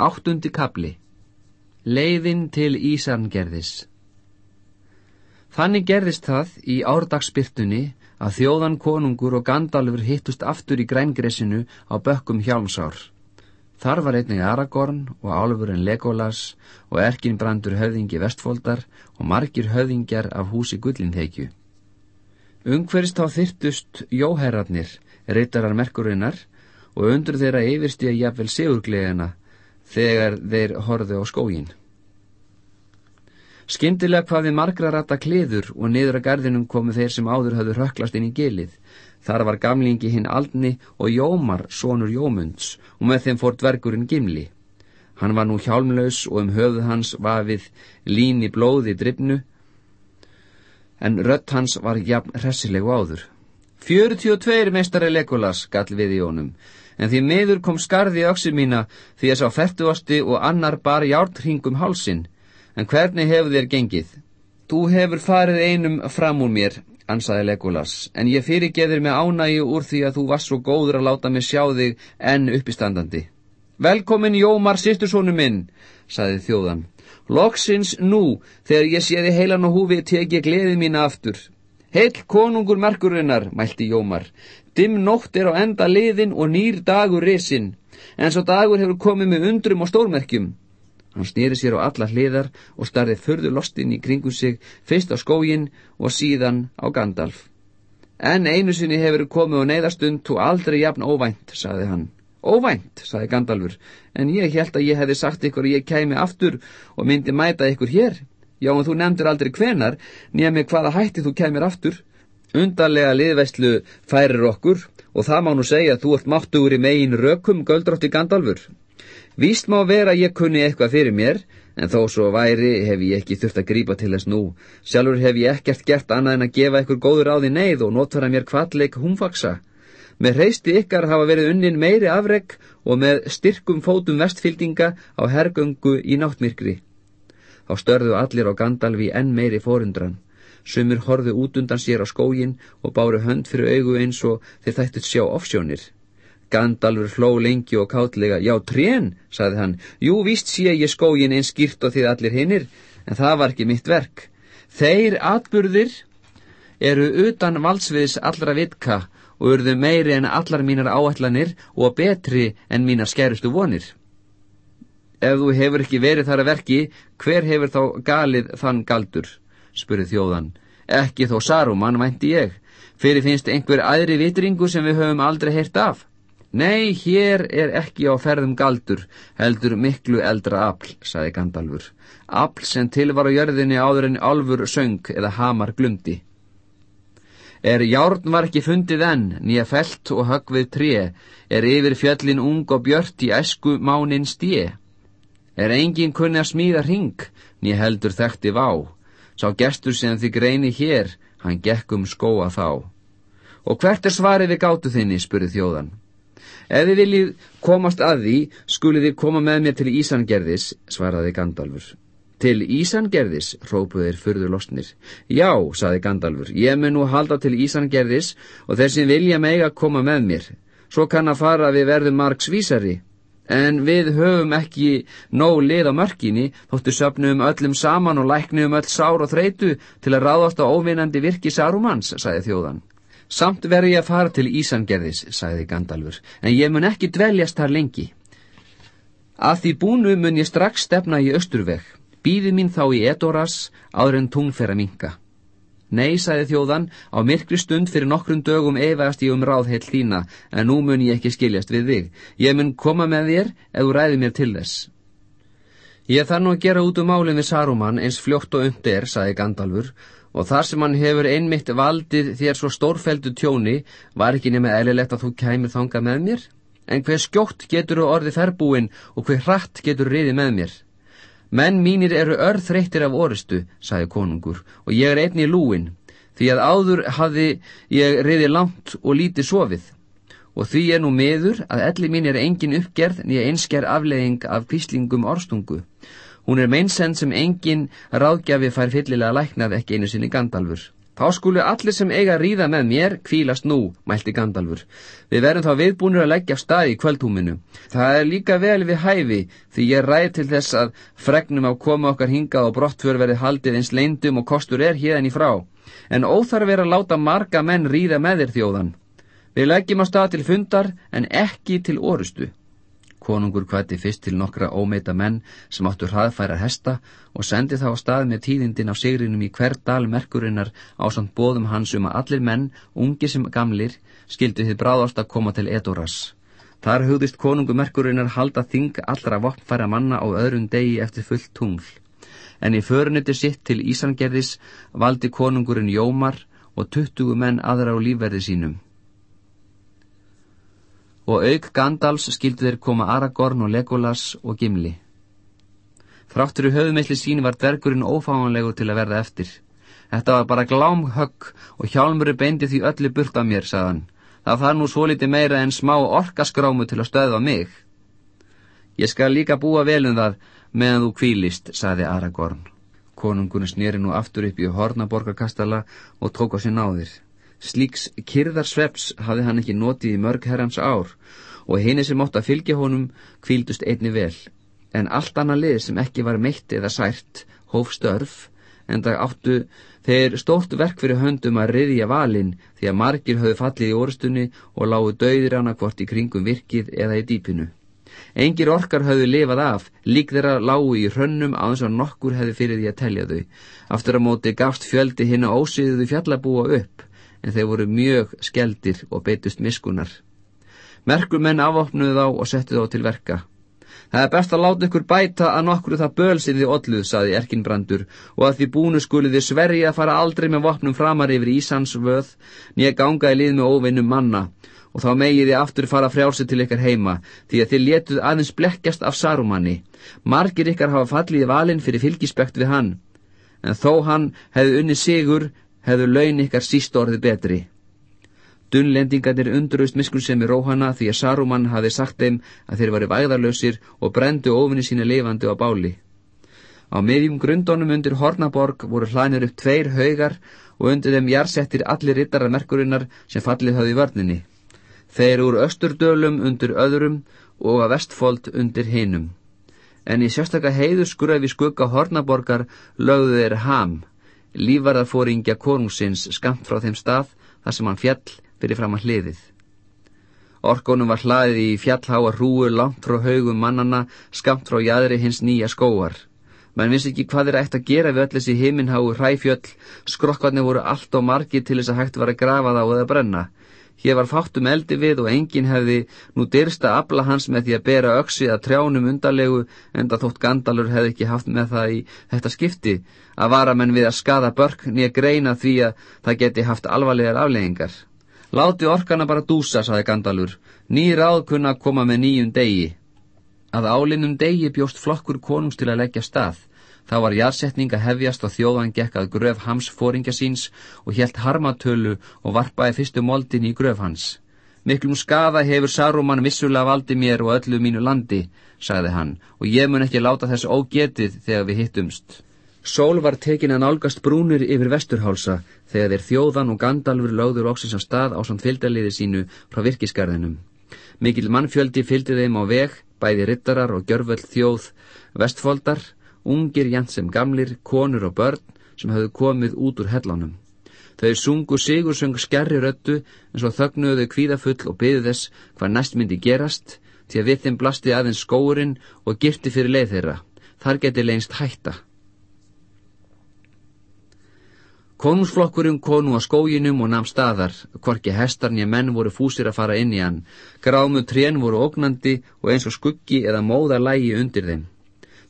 Áttundi kapli Leiðin til Ísarngerðis Þannig gerðist það í árdagsbyrtunni að þjóðan konungur og Gandalfur hittust aftur í grængressinu á bökkum hjálmsár. Þar var einnig Aragorn og Álfurinn Legolas og Erkin Brandur höfðingi Vestfoldar og margir höfðingjar af húsi Gullinþekju. Ungverist þá þyrtust jóherrarnir, reytarar merkurinnar og undur þeirra yfirst ég jafnvel sigurglegina þegar þeir horðu á skógin. Skyndilega hvaði margra rata kliður og niður að gardinum komu þeir sem áður höfðu röklast inn í gilið. Þar var gamlingi hinn Aldni og Jómar, sonur Jómunds, og með þeim fór dvergurinn Gimli. Hann var nú hjálmlaus og um höfuð hans vafið lín í blóði drifnu, en rött hans var jafn hressilegu áður. 42 meistari Legolas gall við í honum, en því miður kom skarði öksi mína því að sá færtuasti og annar bar jártringum hálsin. En hvernig hefur þér gengið? Þú hefur farið einum fram úr mér, ansaði Legolas, en ég fyrirgeður með ánægi úr því að þú varst svo góður að láta mig sjá þig enn uppistandandi. Velkomin Jómar sýstursónu minn, saði þjóðan. Loksins nú, þegar ég sé þið heilan og húfi, tek ég gleðið mína aftur. Heil konungur merkurinnar, mælti Jómar. Dimm nótt er á enda liðin og nýr dagur risin, en svo dagur hefur komið með undrum og stórmerkjum. Hann snýri sér á alla hliðar og starði förðu lostinn í kringu sig, fyrst á skógin og síðan á Gandalf. En einu sinni hefur komið á neyðastund og aldrei jafn óvænt, saði hann. Óvænt, saði Gandalfur, en ég held að ég hefði sagt ykkur að ég kæmi aftur og myndi mæta ykkur hér. Já, en þú nefndir aldrei hvenar, nýja mig hvaða hætti þú kæmir aftur. Undarlega liðvæslu færir okkur og það má nú segja að þú ert máttugur í megin rökum göldrótti Gandalfur. Víst má vera að ég kunni eitthvað fyrir mér, en þó svo væri hef ég ekki þurft að grípa til þess nú. Sjálfur hef ég ekkert gert annað en að gefa ykkur góður á því neyð og notfæra mér kvalleik humfaksa. Með reysti ykkar hafa verið unnin meiri afreg og með styrkum fótum vestfyltinga á hergöngu í náttmyrkri. Þá störðu allir á Gandalfi enn meiri fórundran. Sumir horðu út undan sér á skógin og báru hönd fyrir augu eins og þeir þættut sjá offsjónir. Gandalfur hló lengi og kátlega. Já, trén, saði hann. Jú, víst sé ég skógin eins skýrt og þið allir hinnir, en það var ekki mitt verk. Þeir atburðir eru utan valdsviðs allra vitka og urðu meiri en allar mínar áætlanir og betri en mínar skærustu vonir. Ef þú hefur ekki verið þar að verki, hver hefur þá galið þann galdur? Spurði þjóðan. Ekki þó Saruman, vænti ég. Fyrir finnst einhver aðri vitringu sem við höfum aldrei heyrt af. Nei, hér er ekki á ferðum galdur, heldur miklu eldra afl, saði Gandalfur. Afl sem til var á jörðinni áður en alfur söng eða hamar glumdi. Er járn var ekki fundið enn, nýja felt og högvið tré, er yfir fjöllin ung og björt í esku mánin stje. Er engin kunni að smíða ring, nýja heldur þekkti vá. Sá gestur sem þið greini hér, hann gekk um skóa þá. Og hvert er svarið við gátu þinni, spurði þjóðan. Ef þið viljið komast að því, skulið þið koma með mér til Ísangerðis, svaraði Gandalfur. Til Ísangerðis, rópuðir fyrður losnir. Já, saði Gandalfur, ég mun nú halda til Ísangerðis og þeir sem vilja mega koma með mér. Svo kann að fara við verðum margs vísari en við höfum ekki nóg lið á mörkinni þóttu söpnum öllum saman og læknum öll sár og þreitu til að ráðast á óvinnandi virki Sarumans, sagði þjóðan. Samt verði ég að fara til Ísangerðis, sagði Gandalfur, en ég mun ekki dveljast þar lengi. Að því búnu mun ég strax stefna í Östurveg, býði mín þá í Edoras áður en tungfera minka. Nei, sagði þjóðan, á myrkri stund fyrir nokkrum dögum eifast ég um ráðheill þína, en nú mun ég ekki skiljast við þig. Ég mun koma með þér ef þú ræði mér til þess. Ég þarf nú að gera út um málinn við Saruman eins fljótt og umt er, sagði Gandalfur, og þar sem hann hefur einmitt valdið þér svo stórfeldu tjóni, var ekki nema eðlilegt að þú kæmir þanga með mér? En hver skjótt getur þú orðið ferbúin og hver hratt getur riðið með mér? Menn mínir eru örþreyttir af orustu, sagði konungur, og ég er einni lúin, því að áður hafði ég reyði langt og lítið sofið. Og því er nú meður að elli mín er engin uppgerð nýja einsker aflegging af kvíslingum orstungu. Hún er meinsend sem engin ráðgjafi fær fyllilega læknað ekki einu sinni gandalfur. Þá skulu allir sem eiga að ríða með mér kvílast nú, mælti Gandalfur. Við verðum þá viðbúinur að leggja stað í kvöldhúminu. Það er líka vel við hæfi því ég ræð til þess að fregnum á koma okkar hinga og brottför verið haldið eins leindum og kostur er hérðan í frá. En óþarf er að láta marga menn ríða með þér þjóðan. Við leggjum á stað til fundar en ekki til orustu. Konungur kvætti fyrst til nokkra ómeita menn sem áttu hraðfæra hesta og sendi þá á stað með tíðindin á sigrinum í hver dal merkurinnar á samt bóðum hans um að allir menn, ungi sem gamlir, skildu þið bráðast að koma til Edoras. Þar hugðist konungu merkurinnar halda þing allra vopnfæra manna á öðrun degi eftir fullt tungl. En í föruniti sitt til Ísangerðis valdi konungurinn Jómar og tuttugu menn aðra á lífverði sínum og auk Gandals skildu þeir koma Aragorn og Legolas og Gimli. Þráttur í höfumeilli sín var dvergurinn ófáanlegur til að verða eftir. Þetta var bara glám högg og hjálmuru beindi því öllu burt af mér, sagðan. Það þarf nú svo litið meira en smá orkaskrámu til að stöðva mig. Ég skal líka búa velum það meðan þú kvílist, sagði Aragorn. Konungunni snýri nú aftur upp í hornaborgarkastala og tók á sér náðir. Slíks kyrðarsveps hafði hann ekki notið í mörg herrans ár og henni sem átt að fylgja honum kvíldust einni vel. En allt annað lið sem ekki var meitt eða sært hóf störf en það áttu þeir stórt verk fyrir höndum að riðja valin því að margir höfðu fallið í orðstunni og lágu döðir hana hvort í kringum virkið eða í dýpinu. Engir orkar höfðu lifað af, lík þeirra lágu í hrönnum á þess að nokkur hefði fyrir því að telja þau. Aftur að móti gafst fjöldi hinn að ósýðuðu fjallabúa upp en þeir voru mjög skeldir og beitust miskunar. Merkumenn afopnuðu þá og settu þá til verka. Það er best að láta ykkur bæta að nokkru það bölsiði olluð, saði Erkinbrandur, og að því búnu skuliði svergi að fara aldrei með vopnum framar yfir Ísans vöð, nýja ganga í lið með óvinnum manna, og þá megiði aftur fara frjálsi til ykkar heima, því að þið letuð aðeins blekkjast af Sarumanni. Margir ykkar hafa fallið í valin fyrir fylgispekt við hann, en þó hann hefði unni sigur, hefðu laun ykkar síst orðið betri. Dunnlendingarnir undrust miskunnsemi Róhana því að Saruman hafi sagt þeim að þeir varu væðarlausir og brendu ofinni sína lifandi á báli. Á miðjum grundónum undir Hornaborg voru hlænir upp tveir haugar og undir þeim jarsettir allir rittarað merkurinnar sem fallið höfði vörninni. Þeir úr östurdölum undir öðrum og að vestfold undir hinum. En í sérstakka heiðu skurði skugga Hornaborgar lögðu þeir ham lífarðarfóringja konungsins skamt frá þeim stað þar sem hann fjall fyrir fram að hliðið. Orkonum var hlaðið í fjallháa hrúur langt frá haugum mannana skamt frá jæðri hins nýja skóar. Menn vissi ekki hvað þeir ætti að gera við öll þessi himinháu hræfjöll, skrokkarnir voru allt og margi til þess að hægt var að grafa þá eða brenna. Hér var fátum eldi við og enginn hefði nú dyrsta abla hans með því að bera öksi að trjánum undarlegu enda þótt Gandalur hefði ekki haft með það í þetta skipti að vara menn við að skada börk nýja greina því að það geti haft alvarlegar afleggingar. Láti orkana bara dúsa, saði Gandalur, ný ráð kunna koma með nýjum degi. Að álinnum degi bjóst flokkur konungs til að leggja stað. Þá var jarsetning að hefjast og þjóðan gekk að gröf hams fóringa síns og helt harmatölu og varpaði fyrstu moldin í gröf hans. Miklum skaða hefur Saruman vissulega valdi mér og öllu mínu landi, sagði hann, og ég mun ekki láta þess ógetið þegar við hittumst. Sól var tekin að nálgast brúnir yfir vesturhálsa þegar þeir þjóðan og Gandalfur lögður óksins á stað á samt fylgdaliði sínu frá virkisgarðinum. Mikil mannfjöldi fylgdi þeim á veg, bæði rittarar og gjörvöld þjóð, vestfoldar, ungir jænt sem gamlir, konur og börn sem hafðu komið út úr hellánum. Þau sungu sigursöng skerri röttu en svo þögnuðu þau kvíðafull og byðu þess hvað næst myndi gerast til að við þeim blasti aðeins skóurinn og girti fyrir leið þeirra. Þar geti leinst hætta. Konungsflokkurinn konu á skóginum og namn staðar, hvorki hestarni menn voru fúsir að fara inn í hann, grámu trén voru ógnandi og eins og skuggi eða móða lægi undir þeim.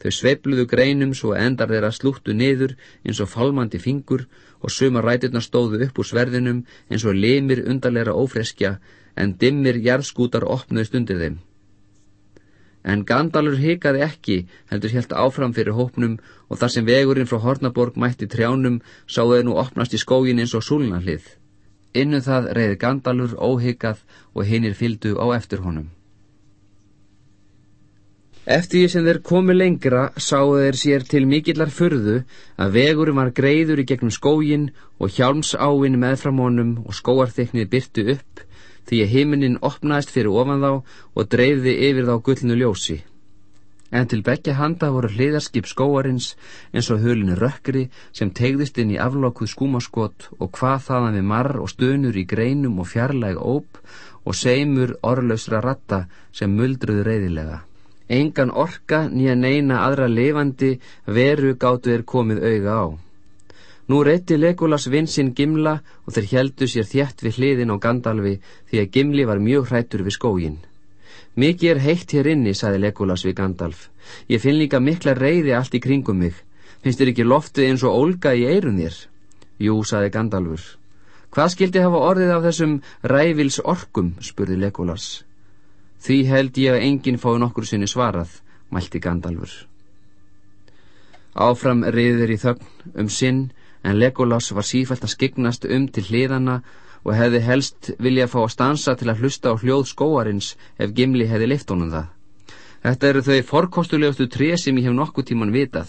Þau sveipluðu greinum svo endar þeirra slúttu niður eins og falmandi fingur og suma ræturnar stóðu upp úr sverðinum eins og limir undarleira ófreskja en dimmir jarðskútar opnuðist undir þeim. En Gandalur hikaði ekki, heldur helt áfram fyrir hópnum og þar sem vegurinn frá Hornaborg mætti trjánum sáðu þau nú opnast í skógin eins og súlunarlið. Innu það reyði Gandalur óhikað og hinnir fyldu á eftir honum. Eftir því sem þeir komu lengra sáu þeir sér til mikillar fyrðu að vegur var greiður í gegnum skógin og hjálmsáin meðfram honum og skóarþyknið byrtu upp því að himinin opnaðist fyrir ofan þá og dreifði yfir þá gullnu ljósi. En til begja handa voru hliðarskip skóarins eins og hulinu rökkri sem tegðist inn í aflokkuð skúmaskot og hvað þaðan við marr og stönur í greinum og fjarlæg óp og seimur orðlausra ratta sem muldruðu reyðilega. Engan orka nýja neina aðra levandi veru gáttu er komið auga á. Nú reytti Legolas vinsinn Gimla og þeir heldu sér þjætt við hliðin á Gandalfi því að Gimli var mjög hrættur við skógin. Mikið er heitt hér inni, saði Legolas við Gandalf. Ég finn líka mikla reyði allt í kringum mig. Finnst þér ekki loftið eins og ólga í eirun þér? Jú, saði Gandalfur. Hvað skildi hafa orðið af þessum rævils orkum, spurði Legolas. Því held ég að enginn fái nokkur sinni svarað, mælti Gandalfur. Áfram riður í þögn um sinn, en Legolas var sífælt að skyggnast um til hliðana og hefði helst vilja að fá að stansa til að hlusta á hljóð skóarins ef Gimli hefði lift honum það. Þetta eru þau forkostulegustu tré sem ég hef nokkuð tíman vitað,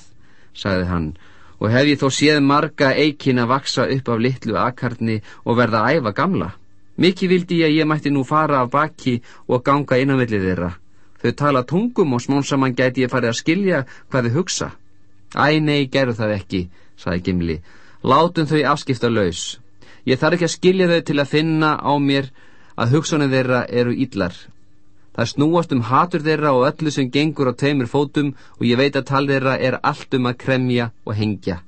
sagði hann, og hef ég þó séð marga eikin að vaksa upp af litlu akarni og verða að æfa gamla. Mikið vildi ég að ég mætti nú fara af baki og ganga innanvillið þeirra. Þau tala tungum og smón saman gæti ég farið að skilja hvað þau hugsa. Æ, nei, gerðu það ekki, saði Gimli. Látum þau afskipta laus. Ég þarf ekki að skilja þau til að finna á mér að hugsanir þeirra eru íllar. Það snúast um hatur þeirra og öllu sem gengur á teimur fótum og ég veit að tal þeirra er allt um að kremja og hengja.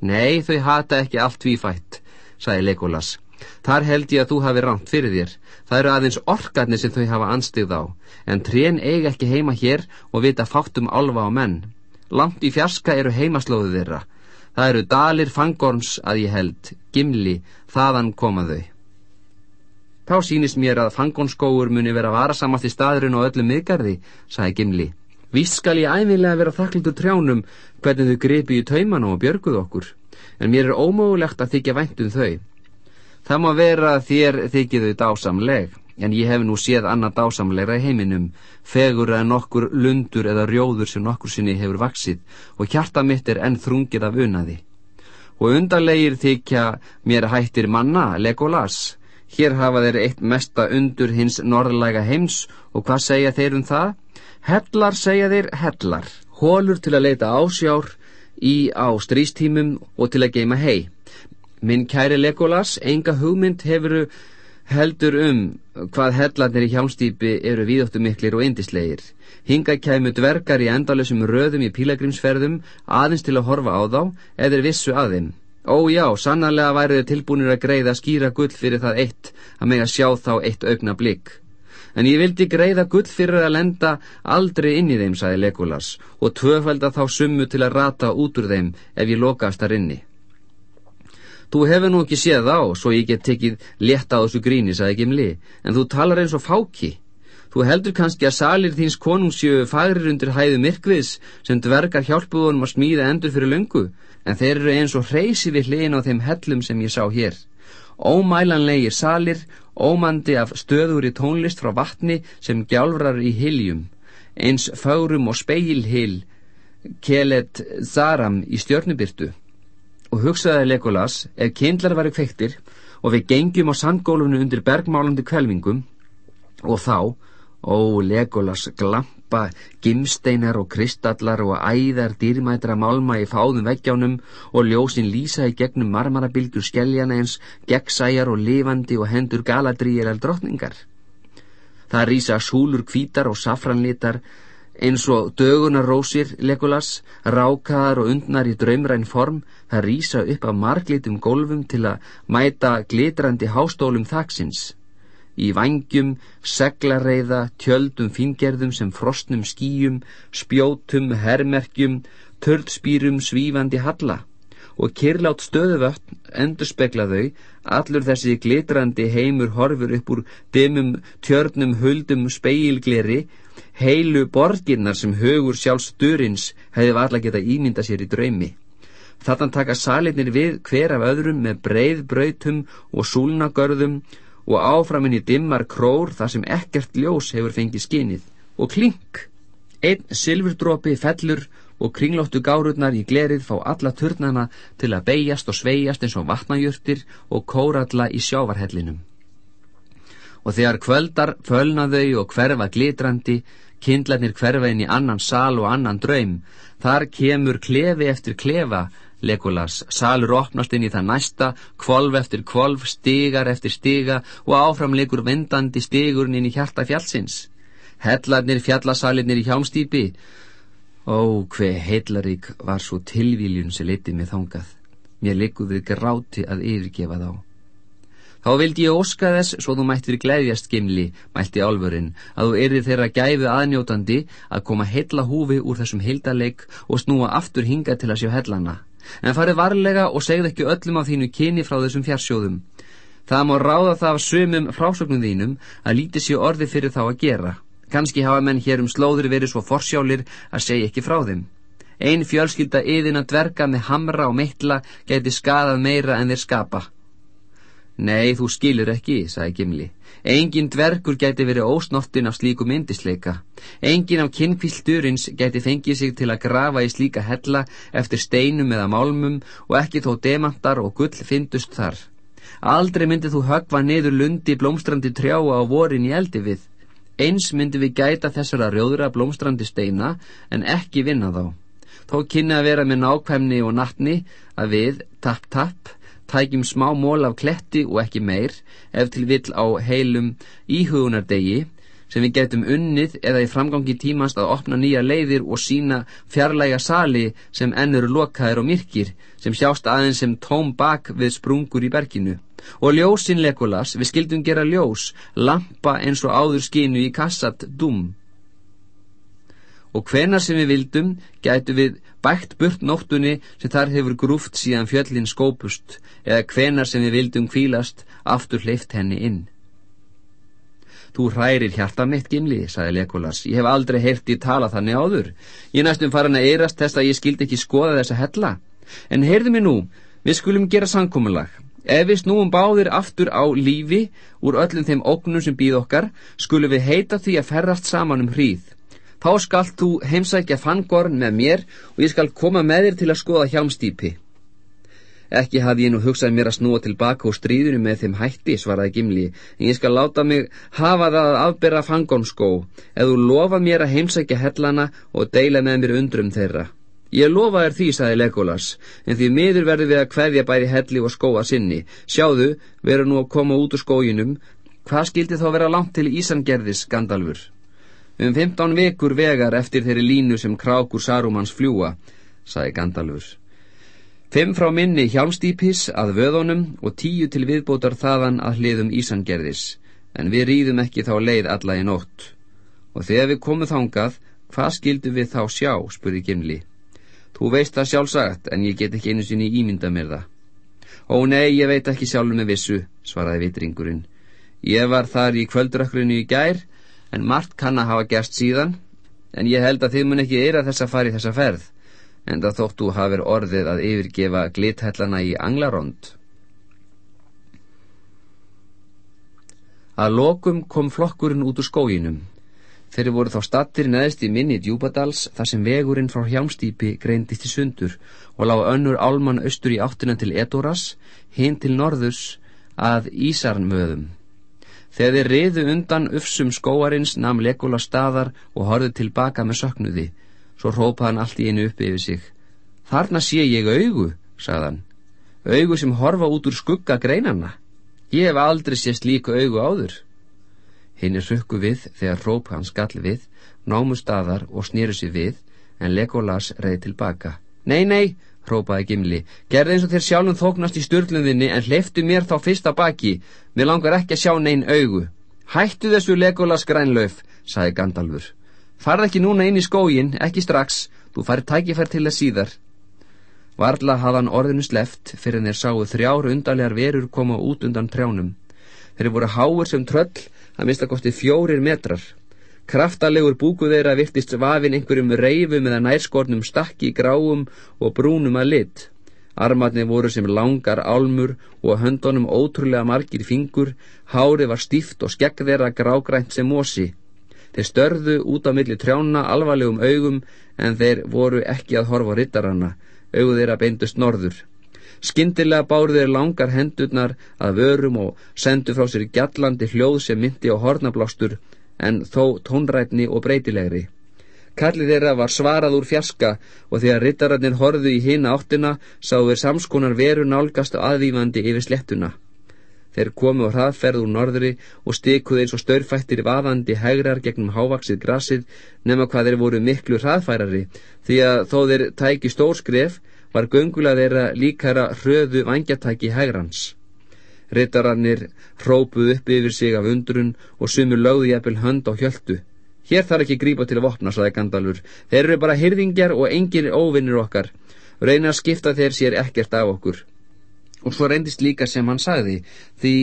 Nei, þau hata ekki allt tvífætt, saði Legolas. Þar held ég að þú hafi rámt fyrir þér. Það eru aðeins orkarnir sem þau hafa anstigð á, en trén eiga ekki heima hér og vita fátum alfa á menn. Langt í fjarska eru heimaslóðu þeirra. Það eru dalir fangorms að ég held, gimli, þaðan koma þau. Þá sínist mér að fangornskóur muni vera varasamast í staðurinn og öllum miðgarði, sagði gimli. Víst skal ég æfinlega vera þakklítur trjánum hvernig þau gripi í taumana og björguð okkur, en mér er ómögulegt að þykja vænt um þau. Það má vera að þér þykir þau dásamleg, en ég hef nú séð annað dásamlegra í heiminum, fegur að nokkur lundur eða rjóður sem nokkur sinni hefur vaksið og hjarta mitt er enn þrungið af unaði. Og undarlegir þykja mér hættir manna, Legolas. Hér hafa þeir eitt mesta undur hins norðlæga heims og hvað segja þeir um það? Hellar segja þeir hellar, hólur til að leita ásjár í á strístímum og til að geima hei. Minn kæri Legolas, enga hugmynd hefuru heldur um hvað hellarnir í hjálmstýpi eru víðóttu miklir og indislegir. Hinga kæmu dvergar í endalösum röðum í pílagrimsferðum aðeins til að horfa á þá eða vissu að þeim. Ó já, sannarlega væriðu tilbúinir að greiða skýra gull fyrir það eitt að meg að sjá þá eitt augna blikk. En ég vildi greiða gull fyrir að lenda aldrei inn í þeim, saði Legolas, og tvöfælda þá summu til að rata út úr þeim ef ég lokast þar inni. Þú hefur nú ekki séð þá, svo ég get tekið létta á þessu gríni, sagði Gimli, en þú talar eins og fáki. Þú heldur kannski að salir þíns konungsjöfu fagrir undir hæðu myrkviðs sem dvergar hjálpuðunum að smíða endur fyrir löngu, en þeir eru eins og hreysi við hliðin á þeim hellum sem ég sá hér. Ómælanlegir salir, ómandi af stöður í tónlist frá vatni sem gjálfrar í hiljum, eins fárum og speilhil, kelet zaram í stjörnubyrtu og hugsaði Legolas ef kindlar væri kveiktir og við gengjum á sandgólfunu undir bergmálandi kvelvingum og þá, ó Legolas glampa gimsteinar og kristallar og æðar dýrmætra málma í fáðum veggjánum og ljósin lýsa í gegnum marmarabilgjur skelljana eins gegnsæjar og lifandi og hendur galadrýjar al drottningar. Það rýsa súlur kvítar og safranlitar eins og dögunarósir Legolas, rákaðar og undnar í draumræn form, það rýsa upp af marglitum gólfum til að mæta glitrandi hástólum þaksins. Í vangjum, seglareiða, tjöldum fingerðum sem frostnum skýjum, spjótum, hermerkjum, törlspýrum, svífandi halla og kyrlátt stöðuvötn endur spekla þau, allur þessi glitrandi heimur horfur upp úr demum, tjörnum, huldum, speilgleri heilu borginnar sem högur sjálfs störins hefði varla geta ímynda sér í draumi. Þarna taka salinir við hver af öðrum með breið brautum og súlnagörðum og áframinn í dimmar krór þar sem ekkert ljós hefur fengið skinnið og klink. Einn silfurdrópi fellur og kringlóttu gárurnar í glerið fá alla turnana til að beigjast og sveigjast eins og vatnajurtir og kóralla í sjávarhellinum. Og þegar kvöldar fölna þau og hverfa glitrandi, kindlarnir hverfa inn í annan sal og annan draum, þar kemur klefi eftir klefa, Legolas, salur opnast inn í það næsta, kvolv eftir kvolv, stigar eftir stiga og áframleikur vendandi stigurinn inn í hjarta fjallsins. Hellarnir fjallasalinir í hjámstýpi Ó, hver heitlarík var svo tilvíljun sem litið mig þangað. Mér likuði gráti að yfirgefa þá. Þá vildi ég óska þess svo þú mættir glæðjast gimli, mælti álfurinn, að þú erði þeirra gæfu aðnjótandi að koma heilla húfi úr þessum heildaleik og snúa aftur hinga til að sjá hellana. En farið varlega og segð ekki öllum á þínu kyni frá þessum fjarsjóðum. Það má ráða það af sömum frásögnum þínum að lítið sér orði fyrir þá að gera. Kanski hafa menn hér um slóður verið svo forsjálir að segja ekki frá þeim. Einn fjölskylda yðin að dverga með hamra og meitla geti skadað meira en þeir skapa. Nei, þú skilur ekki, sagði Gimli. Engin dvergur geti verið ósnottin af slíku myndisleika. Engin af kynkvildurins geti fengið sig til að grafa í slíka hella eftir steinum eða málmum og ekki þó demantar og gull fyndust þar. Aldrei myndið þú högva niður lundi blómstrandi trjáa á vorin í eldi við. Eins myndum við gæta þessara rjóðra blómstrandi steina en ekki vinna þá. Þó kynna að vera með nákvæmni og nattni að við, tapp, tækjum smá mól af kletti og ekki meir ef til vill á heilum íhugunardegi sem við getum unnið eða í framgangi tímast að opna nýja leiðir og sína fjarlæga sali sem ennur lokaðir og myrkir sem sjást aðeins sem tóm bak við sprungur í berginu og ljósin Legolas, við skildum gera ljós, lampa eins og áður skinu í kassat dum. Og hvenar sem við vildum, gætu við bætt burt nóttunni sem þar hefur grúft síðan fjöllin skópust, eða hvenar sem við vildum kvílast, aftur hleyft henni inn. Þú hrærir hjarta mitt, Gimli, saði Legolas. Ég hef aldrei heyrti tala þannig áður. Ég næstum farin að eirast þess að ég skildi ekki skoða þessa hella. En heyrðu mig nú, við skulum gera sankomulag. Ef við snúum báðir aftur á lífi úr öllum þeim ógnum sem býð okkar, skulum við heita því að ferrast saman um hríð. Þá skalt þú heimsækja fangorn með mér og ég skal koma með þér til að skoða hjálmstýpi. Ekki hafði ég nú hugsað mér að snúa tilbaka úr stríðinu með þeim hætti, svaraði Gimli, en ég skal láta mig hafa það að afbera fangornskó, eða þú lofa mér að heimsækja hellana og deila með mér undrum þeirra. Ég lofa þér því, saði Legolas, en því miður verður við að hverja bæri helli og skóa sinni. Sjáðu, veru nú að koma út úr skóginum. Hvað skildi þá vera langt til Ísangerðis, Gandalfur? Um 15 vekur vegar eftir þeirri línu sem krákur Sarumans fljúa, saði Gandalfur. Fimm frá minni hjálmstýpis að vöðunum og tíu til viðbótar þaðan að hliðum Ísangerðis, en við rýðum ekki þá leið alla í nótt. Og þegar við komum þangað, hvað skildu við þá sjá, spurði Gimli. Þú veist það sjálfsagt, en ég get ekki einu sinni ímynda mér það. Ó nei, ég veit ekki sjálfur með vissu, svaraði vitringurinn. Ég var þar í kvöldrökkrinu í gær, en margt kann að hafa gerst síðan, en ég held að þið mun ekki eira þess að fara í þessa ferð, en það þóttu hafið orðið að yfirgefa glithellana í Anglarond. Að lokum kom flokkurinn út úr skóginum. Þeir voru þá stattir neðist í minni djúpadals þar sem vegurinn frá hjálmstýpi greindist í sundur og lág önnur álmann austur í áttina til Edoras, hinn til norðus að Ísarnmöðum. Þegar þeir riðu undan ufsum skóarins nam Legola staðar og horfið tilbaka með söknuði, svo rópaði hann allt í einu uppi yfir sig. Þarna sé ég augu, sagðan, augu sem horfa út úr skugga greinanna. Ég hef aldrei sést líka augu áður. Hinn er rukku við þegar róp hans gall við, námu staðar og snýru sér við, en Legolas reyði tilbaka. Nei, nei, rópaði Gimli, gerði eins og þér sjálfum þóknast í störlunðinni en hleyftu mér þá fyrsta baki, mér langar ekki að sjá neinn augu. Hættu þessu Legolas grænlauf, saði Gandalfur. Farð ekki núna inn í skógin, ekki strax, þú farið tækifær til þess síðar. Varla hafðan orðinu sleft fyrir þeir sáu þrjár undarlegar verur koma út undan trjánum. Þeir voru háur sem tröll að mistakosti fjórir metrar. Kraftalegur búku þeirra virtist vafin einhverjum reyfum eða nærskornum stakki gráum og brúnum að lit. Armatni voru sem langar álmur og höndunum ótrúlega margir fingur, hárið var stíft og skegg þeirra grágrænt sem mosi. Þeir störðu út á milli trjána alvarlegum augum en þeir voru ekki að horfa rittaranna, augu þeirra beindust norður. Skyndilega báru þeir langar hendurnar að vörum og sendu frá sér gjallandi hljóð sem myndi á hornablástur en þó tónrætni og breytilegri. Kallið þeirra var svarað úr fjaska og þegar rittararnir horðu í hina áttina þeir samskonar veru nálgast aðvífandi yfir slettuna. Þeir komu á hraðferð úr norðri og stikuð eins og störfættir vaðandi hegrar gegnum hávaksið grasið nema hvað þeir voru miklu hraðfærari því að þó þeir tæki stór skref var göngulega þeirra líkara hröðu vangjatæki hægrans. Rittarannir hrópuð upp yfir sig af undrun og sumur lögðu jæfnvel hönd á hjöldu. Hér þarf ekki grípa til að vopna, saði Gandalfur. Þeir eru bara hyrðingjar og engir óvinnir okkar. Reyna að skipta þeir sér ekkert af okkur. Og svo reyndist líka sem hann sagði, því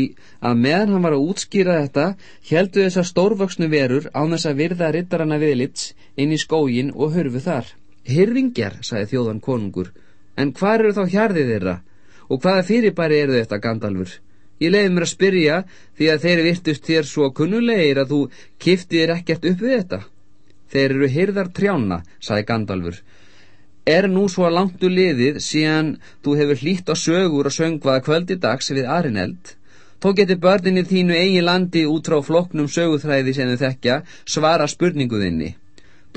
að meðan hann var að útskýra þetta, heldu þessar stórvöksnu verur á þess að virða rittaranna viðlits inn í skógin og hörfu þar. Hyrðingjar, sagði þjóðan konungur, En hvað eru þá hjarðið þeirra? Og hvaða fyrirbæri eru þetta, Gandalfur? Ég leiði mér að spyrja því að þeir virtust þér svo kunnulegir að þú kiftiðir ekkert upp við þetta. Þeir eru hyrðar trjána, sagði Gandalfur. Er nú svo langtu liðið síðan þú hefur hlýtt á sögur og söngvaða kvöldi dags við Arineld? Þó getur börninni þínu eigi landi út frá floknum söguþræði sem þið þekkja svara spurninguðinni.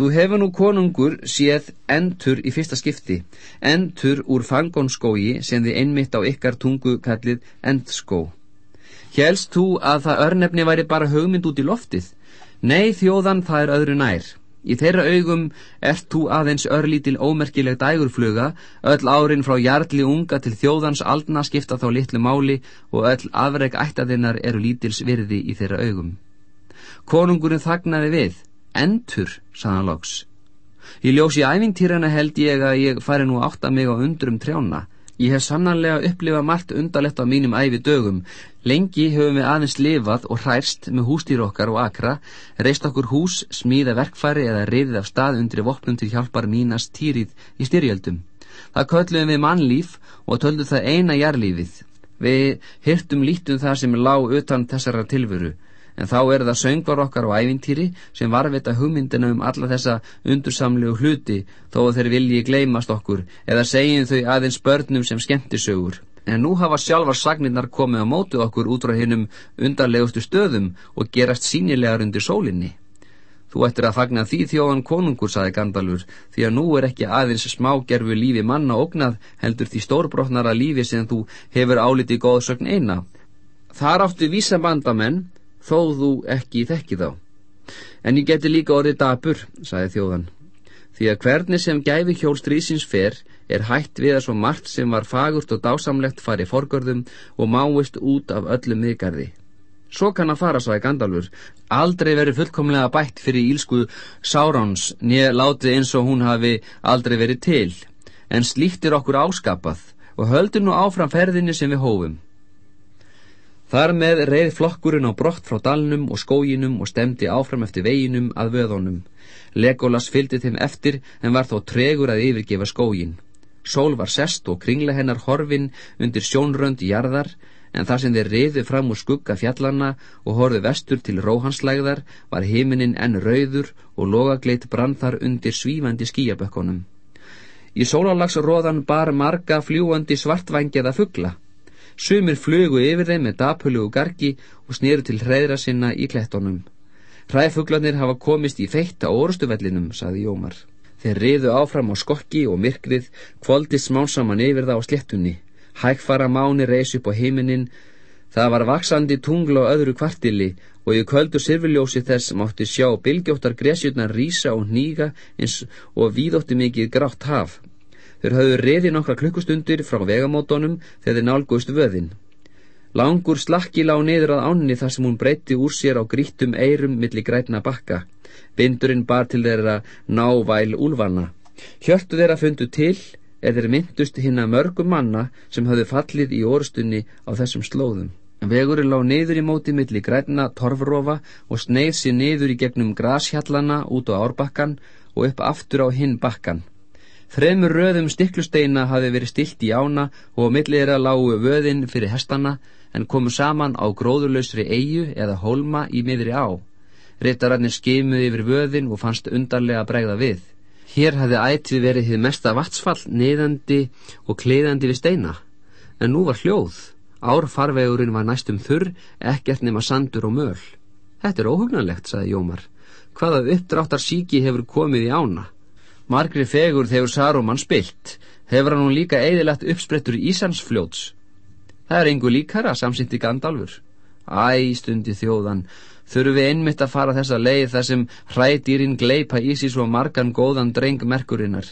Þú hefur nú konungur séð entur í fyrsta skipti, entur úr fangónskói sem þið einmitt á ykkar tungu kallið endskó. Hjelst þú að það örnefni væri bara hugmynd út í loftið? Nei þjóðan það er öðru nær. Í þeirra augum ert þú aðeins örlítil ómerkileg dægurfluga, öll árin frá jarli unga til þjóðans aldna skipta þá litlu máli og öll afreg ættaðinnar eru lítils virði í þeirra augum. Konungurinn þagnaði við Entur, saðan loks. Í ljósi ævintýrana held ég að ég fari nú átta mig á undrum trjána. Ég hef sannanlega upplifað margt undalett á mínum æfi dögum. Lengi höfum við aðeins lifað og hræst með hústýr okkar og akra, reist okkur hús, smíða verkfæri eða reyðið af stað undri vopnum til hjálpar mínast týrið í styrjöldum. Það köllum við mannlíf og töldum það eina jarlífið. Við hyrtum lítum það sem lág utan þessara tilveru en þá er það söngvar okkar á ævintýri sem varvita hugmyndina um alla þessa undursamlegu hluti þó að þeir vilji gleymast okkur eða segjum þau aðeins börnum sem skemmtisögur. En nú hafa sjálfar sagnirnar komið á mótu okkur út frá hinnum undarlegustu stöðum og gerast sínilegar undir sólinni. Þú ættir að fagna því þjóðan konungur, saði Gandalfur, því að nú er ekki aðeins smágerfu lífi manna ógnað heldur því stórbrotnara lífi sem þú hefur álitið góðsögn eina. Þar áttu vísa bandamenn þó þú ekki þekki þá. En ég geti líka orðið dabur, sagði þjóðan, því að hvernig sem gæfi hjólstrísins fer er hætt við að svo margt sem var fagurt og dásamlegt fari forgörðum og máist út af öllum miðgarði. Svo kann að fara, sagði Gandalfur, aldrei verið fullkomlega bætt fyrir ílsku Sáráns, nýja látið eins og hún hafi aldrei verið til, en slíktir okkur áskapað og höldur nú áfram ferðinni sem við hófum. Þar með reið flokkurinn á brott frá dalnum og skóginum og stemdi áfram eftir veginum að vöðunum. Legolas fylgdi þeim eftir en var þó tregur að yfirgefa skógin. Sól var sest og kringla hennar horfin undir sjónrönd í jarðar en þar sem þeir riðu fram úr skugga fjallanna og horðu vestur til róhanslægðar var heiminin enn rauður og logagleitt brann þar undir svífandi skíabökkunum. Í sólalagsróðan bar marga fljúandi svartvangjaða fuggla Sumir flugu yfir þeim með dapölu og gargi og snýru til hreðra sinna í klettónum. Hræðfuglanir hafa komist í feitt á orustuvellinum, saði Jómar. Þeir riðu áfram á skokki og myrkrið, kvöldist smánsaman yfir það á slettunni. Hækfara máni reys upp á heiminin, það var vaksandi tungla á öðru kvartili og í kvöldu sirfiljósi þess mátti sjá bilgjóttar gresjurnar rísa og hníga eins og víðótti mikið grátt haf. Þeir hafðu reði nokkra klukkustundir frá vegamótonum þegar þeir nálgust vöðin. Langur slakki lág niður að ánni þar sem hún breytti úr sér á grítum eirum millir grætna bakka. Bindurinn bar til þeirra návæl úlvanna. Hjörtu þeirra fundu til eða þeir myndust hinn að mörgum manna sem hafðu fallið í orustunni á þessum slóðum. Vegurinn lág niður í móti millir grætna torfrofa og sneið sér niður í gegnum grashjallana út á árbakkan og upp aftur á hinn bakkan. Þremur röðum stiklusteina hafi verið stilt í ána og á millið er að lágu vöðin fyrir hestana en komu saman á gróðurlausri eigu eða hólma í miðri á. Rittararnir skimuði yfir vöðin og fannst undarlega bregða við. Hér hafði ætið verið þið mesta vatsfall, niðandi og kliðandi við steina. En nú var hljóð. Árfarvegurinn var næstum þurr, ekkert nema sandur og möl. Þetta er óhugnanlegt, saði Jómar. Hvaða uppdráttar síki hefur komið í ána? Margri fegur þegar Saruman spilt. Hefur hann líka eðilagt uppsprettur í Ísansfljóts. Það er engu líkara, samsýtti Gandalfur. Æ, stundi þjóðan, þurfum við einmitt að fara þessa leið þar sem hrædýrin gleipa í sig svo margan góðan dreng merkurinnar.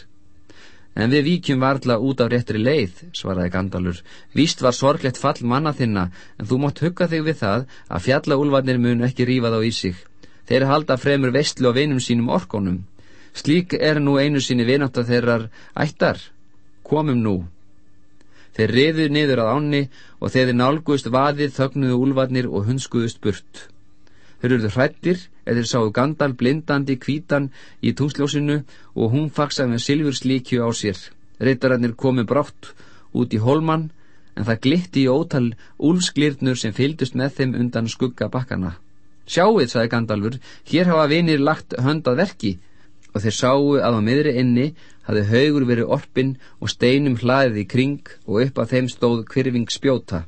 En við víkjum varla út á réttri leið, svaraði Gandalfur. Víst var sorglegt fall manna þinna, en þú mótt hugga þig við það að fjallaúlvarnir mun ekki rífa þá í sig. Þeir halda fremur vestlu á vinum sínum orkonum. Slík er nú einu síni vinátt að þeirrar ættar. Komum nú. Þeir riðu niður að ánni og þeir nálguðust vaðið þögnuðu úlvarnir og hunskuðust burt. Þeir eruðu hrættir eða þeir sáu Gandal blindandi kvítan í túnsljósinu og hún faksaði með silfurslíkju á sér. Rittararnir komi brátt út í holman en það glitti í ótal úlsglirnur sem fyldust með þeim undan skugga bakkana. Sjáuð, sagði Gandalfur, hér hafa vinir lagt höndað verki og þeir sáu að á miðri inni hafði haugur verið orpin og steinum hlaðið í kring og upp að þeim stóð kvirving spjóta.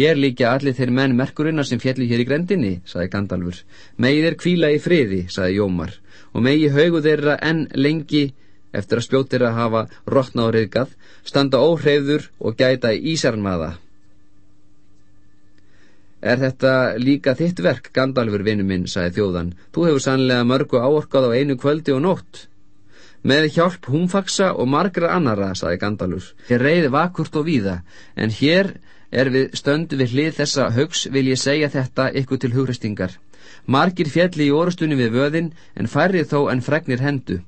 Hér líkja allir þeir menn merkurinnar sem fjalli hér í grendinni, saði Gandalfur. Megi þeir kvíla í friði, saði Jómar, og megi haugu þeirra enn lengi, eftir að spjóttir að hafa rótna á reyðgað, standa óhreyður og gæta í ísarnmaða. Er þetta líka þitt verk, Gandalfur, vinnu minn, saði þjóðan. Þú hefur sannlega mörgu áorkað á einu kvöldi og nótt. Með hjálp húmfaksa og margra annara, saði Gandalfur. Hér reyði vakurt og víða, en hér er við stöndu við hlið þessa högs vil ég segja þetta ykkur til hugrestingar. Margir fjalli í orustunni við vöðin en færri þó en fregnir hendu.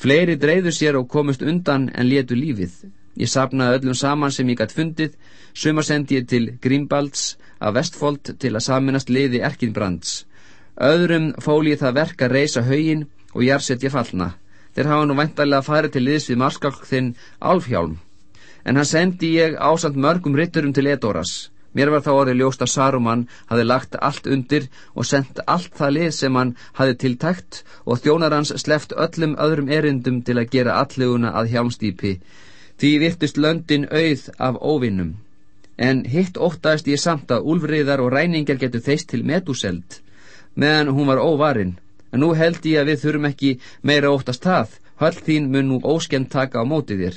Fleiri dreyðu sér og komust undan en letu lífið. Ég sapnaði öllum saman sem ég gætt fundið, suma sendi ég til Grímbalds af Vestfold til að saminast liði Erkinbrands. Öðrum fól ég það verk að reysa haugin og jársetja fallna. Þeir hafa nú væntalega farið til liðs við marskálk þinn Álfhjálm en hann sendi ég ásand mörgum ritturum til Edoras. Mér var þá orðið ljóst að Saruman hafi lagt allt undir og sendt allt það lið sem hann hafi tiltækt og þjónar hans sleft öllum öðrum erindum til að gera alleguna að hjálmstýpi. Því virtust löndin auð af óvinnum. En hitt óttaðist ég samt að úlfriðar og ræningar getur þeist til medúseld, meðan hún var óvarin. En nú held ég að við þurfum ekki meira óttast það, höll þín mun nú óskend taka á mótið þér.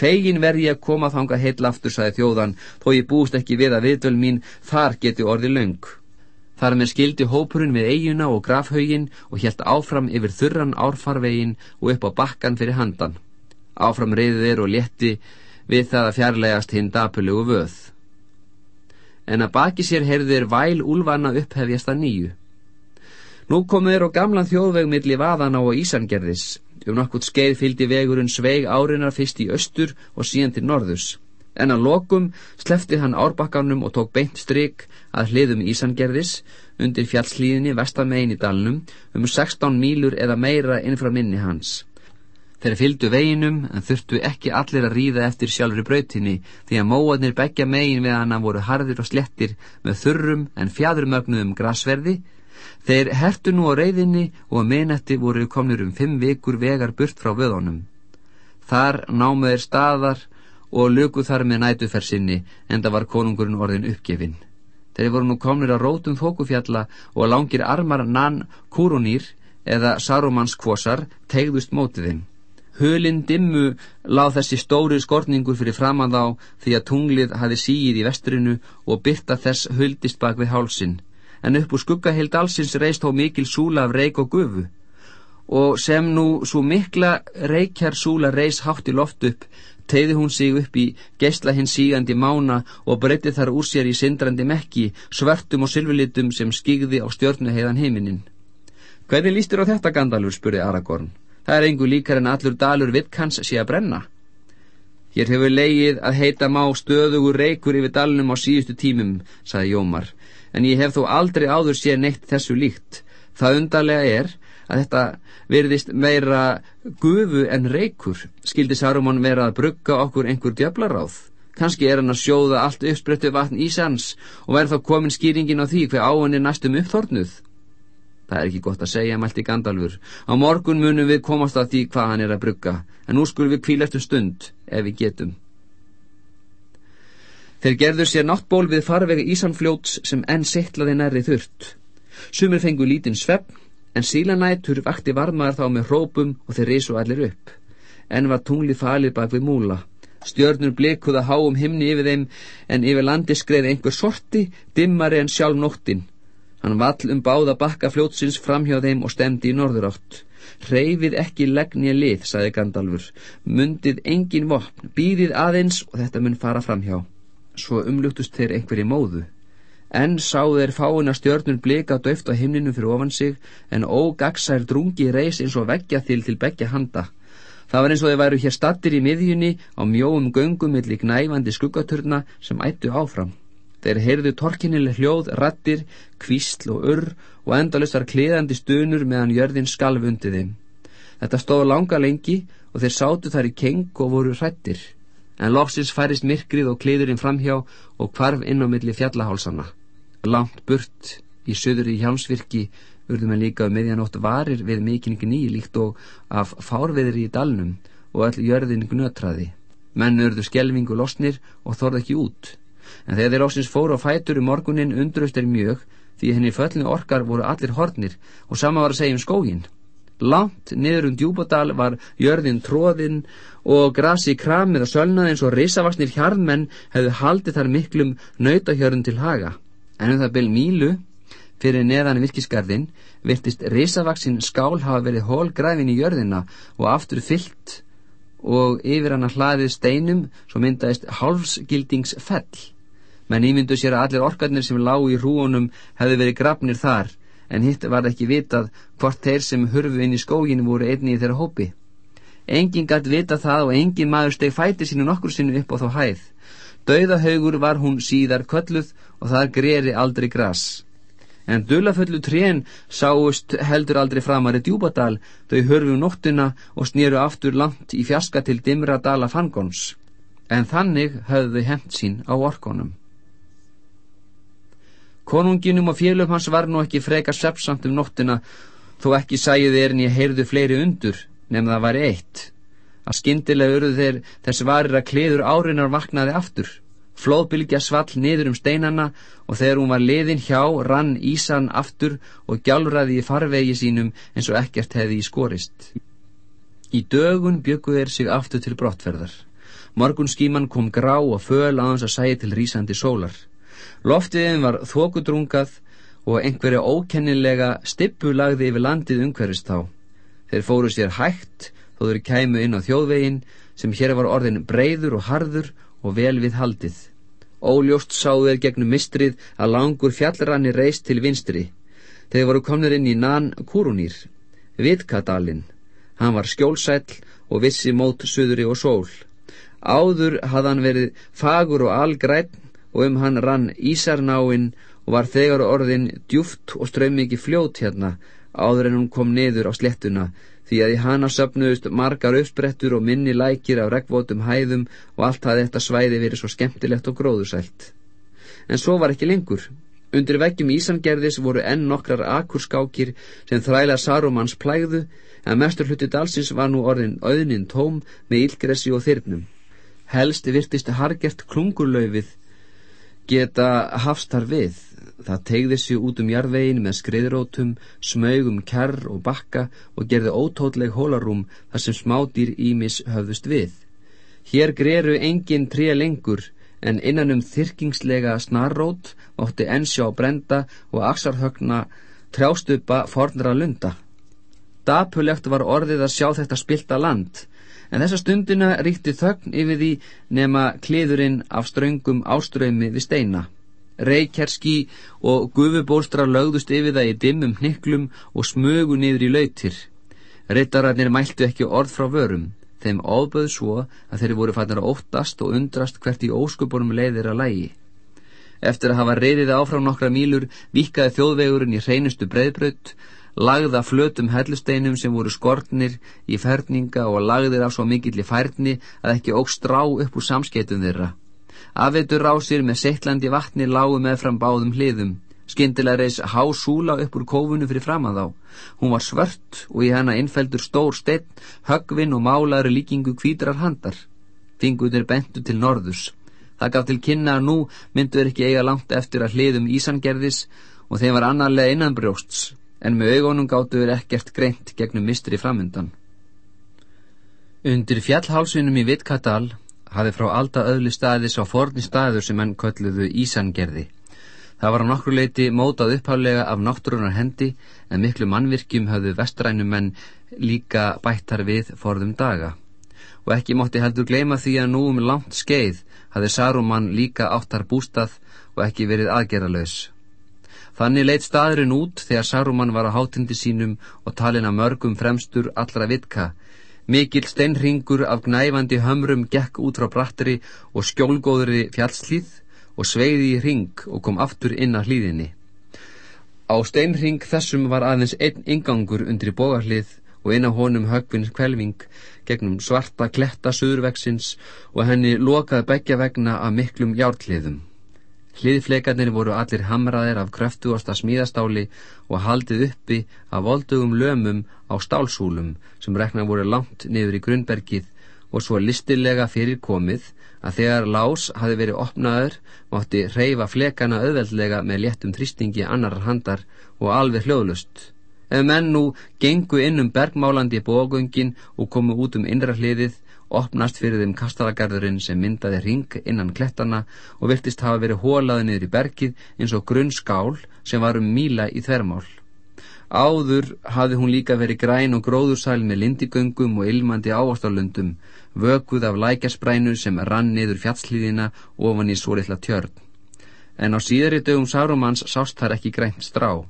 Fegin verði að koma þanga heil aftur, saði þjóðan, þó ég búst ekki við að viðvöl mín þar geti orði laung. Þar með skildi hópurinn við eiguna og grafhaugin og helt áfram yfir þurran árfarvegin og upp á bakkan fyrir handan. Áfram reyði þeir og létti við það að fjarlægast hinn dapulugu vöð. En að baki sér heyrði þeir væl úlvana upphefjast að nýju. Nú komu þeir á gamlan þjóðveg milli vaðana og ísangerðis Um nokkurt skeið fylgdi vegurinn sveig árinar fyrst í östur og síðan til norðus. En að lokum slefti hann árbakkanum og tók beint stryk að hliðum Ísangerðis undir fjallslíðinni vestamegin í dalnum um 16 mílur eða meira innfra minni hans. Þeir fylgdu veginum en þurftu ekki allir að ríða eftir sjálfur brautinni því að móadnir begja megin við hana voru harðir og slettir með þurrum en fjadurmögnuðum grasverði Þeir hertu nú á reyðinni og að minnætti voru komnir um fimm vikur vegar burt frá vöðunum. Þar námu þeir staðar og luku þar með nætufersinni en það var konungurinn orðin uppgefin. Þeir voru nú komnir að rótum þókufjalla og langir armar nann kúrunýr eða sarumanskvosar tegðust mótiðinn. Hölinn dimmu láð þessi stóri skorningur fyrir framann þá því að tunglið hafi síið í vestrinu og byrta þess höldist bak við hálsin en upp úr skuggahild allsins reist þó mikil súla af reik og gufu. Og sem nú svo mikla reikjar súla reis hátt í loft upp tegði hún sig upp í geysla hins sígandi mána og breytti þar úr sér í sindrandi mekki svörtum og sylfulitum sem skigði á stjörnuheiðan heiminin Hvernig lístur á þetta Gandalfur, spurði Aragorn Það er engu líkar en allur dalur vitkans sé að brenna Hér hefur leigið að heita má stöðugur reikur yfir dalunum á síðustu tímum, saði Jómar en ég hef þó aldrei áður séð neitt þessu líkt. Það undarlega er að þetta verðist meira gufu en reykur. Skildi Saruman vera að brugga okkur einhver djöflaráð? Kanski er hann að sjóða allt uppsprettu vatn í sans og verð þá komin skýringin á því hver áan er næstum uppþornuð. Það er ekki gott að segja, mælti Gandalfur. Á morgun munum við komast að því hvað hann er að brugga, en nú skulum við kvílast um stund, ef við getum. Þeir gerður sér náttból við farvegi Ísanfljóts sem enn sittlaði nærri þurrt. Sumir fengu lítinn svepp, en sílanætur vakti varmaðar þá með hrópum og þeir risu allir upp. Enn var tunglið falið bak við múla. Stjörnur blikuða háum himni yfir þeim, en yfir landi skreið einhver sorti, dimmari en sjálf nóttin. Hann vall um báða bakka fljótsins framhjá þeim og stemdi í norður átt. Hreyfið ekki leggni að lið, saði Gandalfur. Mundið engin vopn, býðið aðeins og þetta mun fara framhjá. Svo umluktust þeir einhverji móðu. Enn sáðu þeir fáina stjörnur blika döft á himninu fyrir ofan sig, en ógagsær drungi reys eins og veggja til til begja handa. Það var eins og þeir væru hér stattir í miðjunni á mjóum göngum millir gnæfandi skuggaturna sem ættu áfram. Þeir heyrðu torkinileg hljóð, rattir, kvísl og urr og endalustar kliðandi stunur meðan jörðin skalv undir þeim. Þetta stóð langa lengi og þeir sátu þar í keng og voru hrættir. En loksins færist myrkrið og kliðurinn framhjá og kvarf inn á milli fjallahálsana. Langt burt í söður í hjálmsvirki urðum en líka um meðjanótt varir við mikinn gní líkt og af fárveðri í dalnum og all jörðin gnötraði. Menn urðu skjelvingu losnir og þorð ekki út en þegar þeir ásins fóru á fætur um morgunin undrust er mjög því henni föllinu orkar voru allir hornir og sama var að segja um skógin. Langt niður um djúbodal var jörðin tróðinn og grasi kramið og sölnað eins og risavaksnir hjarnmenn hefðu haldið þar miklum nautahjörðun til haga. En um það byrj mílu fyrir neðan virkisgarðin virtist risavaksin skál hafa verið hólgræfin í jörðina og aftur fyllt og yfir hann að hlaðið steinum svo myndaðist hálfsgildingsfell menn ímyndu sér að allir orkarnir sem lág í hrúunum hefði verið grafnir þar, en hitt var ekki vitað hvort þeir sem hurfu inn í skógin voru einni í þeirra hópi. Engin gætt vita það og engin maður steg fæti sínu nokkur sinu upp á þá hæð. Dauðahaugur var hún síðar kölluð og það greri aldrei gras. En dölaföllu trén sáust heldur aldrei framar í djúbadal, þau hörfu um nóttuna og snýru aftur langt í fjaska til dimra dala fangons. En þannig höfðu hemt sín á orkonum. Konunginum og félum hans var nú ekki freka sepsamt um nóttina þó ekki sæju þeir en ég heyrðu fleiri undur nefn það var eitt. Að skindilega urðu þeir þess varir að kleður árinar vaknaði aftur. Flóðbylgja svall niður um steinana og þegar hún var liðin hjá rann Ísan aftur og gjálraði í farvegi sínum eins og ekkert hefði í skorist. Í dögun byggu þeir sig aftur til brottferðar. Morgun skíman kom grá og föl á hans að sæja til rýsandi sólar Loftiðin var þókudrungað og einhverja ókennilega stippu lagði yfir landið umhverfist þá. Þeir fóru sér hægt þó þeir kæmu inn á þjóðvegin sem hér var orðin breyður og harður og vel við haldið. Óljóst sáðu þeir gegnum mistrið að langur fjallranni reist til vinstri. Þeir voru komnir inn í nann Kúrunýr, Vitkadalinn. Hann var skjólsæll og vissi mót suðri og sól. Áður hafði hann verið fagur og algrætt og um hann rann Ísarnáin og var þegar orðin djúft og strömmiki fljót hérna áður en hún kom niður á slettuna því að í hana söpnuðust margar uppsprettur og minni lækir af regnvótum hæðum og allt hafði þetta svæði verið svo skemmtilegt og gróðusælt. En svo var ekki lengur. Undir veggjum Ísangerðis voru enn nokkrar akurskákir sem þræla Sarumans plægðu en mestur hluti dalsins var nú orðin auðnin tóm með ílgressi og þyrnum. Helst virtist hargert klungurlaufið geta hafstar við. Það tegði sig út um jarðvegin með skriðrótum, smögum kjarr og bakka og gerði ótótleg hólarúm þar sem smádýr ímis höfðust við. Hér greru engin tré lengur en innan um þyrkingslega snarrót ótti ensjá brenda og aksarhögna trjástupa fornra lunda. Dapulegt var orðið að sjá þetta spilta land en þessa stundina ríkti þögn yfir því nema kliðurinn af ströngum áströymi við steina. Reykjerski og gufubólstrar lögðust yfir það í dimmum hniklum og smögu niður í lautir. Rittararnir mæltu ekki orð frá vörum. Þeim áböð svo að þeir voru fannir að óttast og undrast hvert í óskupunum leiðir að lægi. Eftir að hafa reyðið áfram nokkra mílur vikaði þjóðvegurinn í hreinustu breyðbrödd lagða flötum hellusteinum sem voru skortnir í ferninga og lagðir af svo mikill í færni að ekki óg strá upp úr samskeitum þeirra. Afveitur rásir með seitlandi vatni lágu með fram báðum hliðum. Skindilega reys há súla upp úr kófunu fyrir fram að þá. Hún var svört og í hennar innfeldur stór steinn, högvin og málaður líkingu kvítrar handar. Fingutir bentu til norðus. Það gaf til kynna að nú myndur ekki eiga langt eftir að hliðum Ísangerðis og þeim var annarlega innan brjósts, en með augunum gáttu verið ekkert greint gegnum mistri framundan. Undir fjallhálsunum í Vittkadal hafi frá alda öðlu staðis á forni staður sem enn kölluðu Ísangerði. Það var á nokkru leiti mótað upphálega af náttúrunar hendi en miklu mannvirkjum hafðu vestrænum menn líka bættar við forðum daga. Og ekki mótti heldur gleima því að nú um langt skeið hafði Saruman líka áttar bústað og ekki verið aðgerralaus. Þannig leitt staðurinn út þegar Saruman var á hátindi sínum og talin að mörgum fremstur allra vitka. Mikil steinringur af gnæfandi hömrum gekk út frá brattri og skjólgóðri fjallslýð og sveiði í ring og kom aftur inn að hlýðinni. Á steinring þessum var aðeins einn ingangur undri bógarlið og inn á honum högvins kvelving gegnum svarta kletta söðurveksins og henni lokaði begja vegna af miklum jártliðum. Hliðfleikarnir voru allir hamraðir af kröftuasta smíðastáli og haldið uppi af voldugum lömum á stálsúlum sem rekna voru langt niður í grunnbergið og svo listilega fyrir komið að þegar lás hafi verið opnaður mátti reyfa flekana auðveldlega með léttum þrýstingi annar handar og alveg hljóðlust. Ef menn nú gengu inn um bergmálandi bógöngin og komu út um innra hliðið, opnast fyrir þeim kastalagarðurinn sem myndaði ring innan klettana og virtist hafa verið hólaði niður í bergið eins og grunn skál sem var um míla í þvermál. Áður hafði hún líka verið græn og gróðursæl með lindigöngum og ilmandi ávastarlundum, vökuð af lækjasprænu sem rann niður fjallslíðina ofan í svo litla tjörn. En á síðari dögum Sarumans sást þar ekki grænt strá.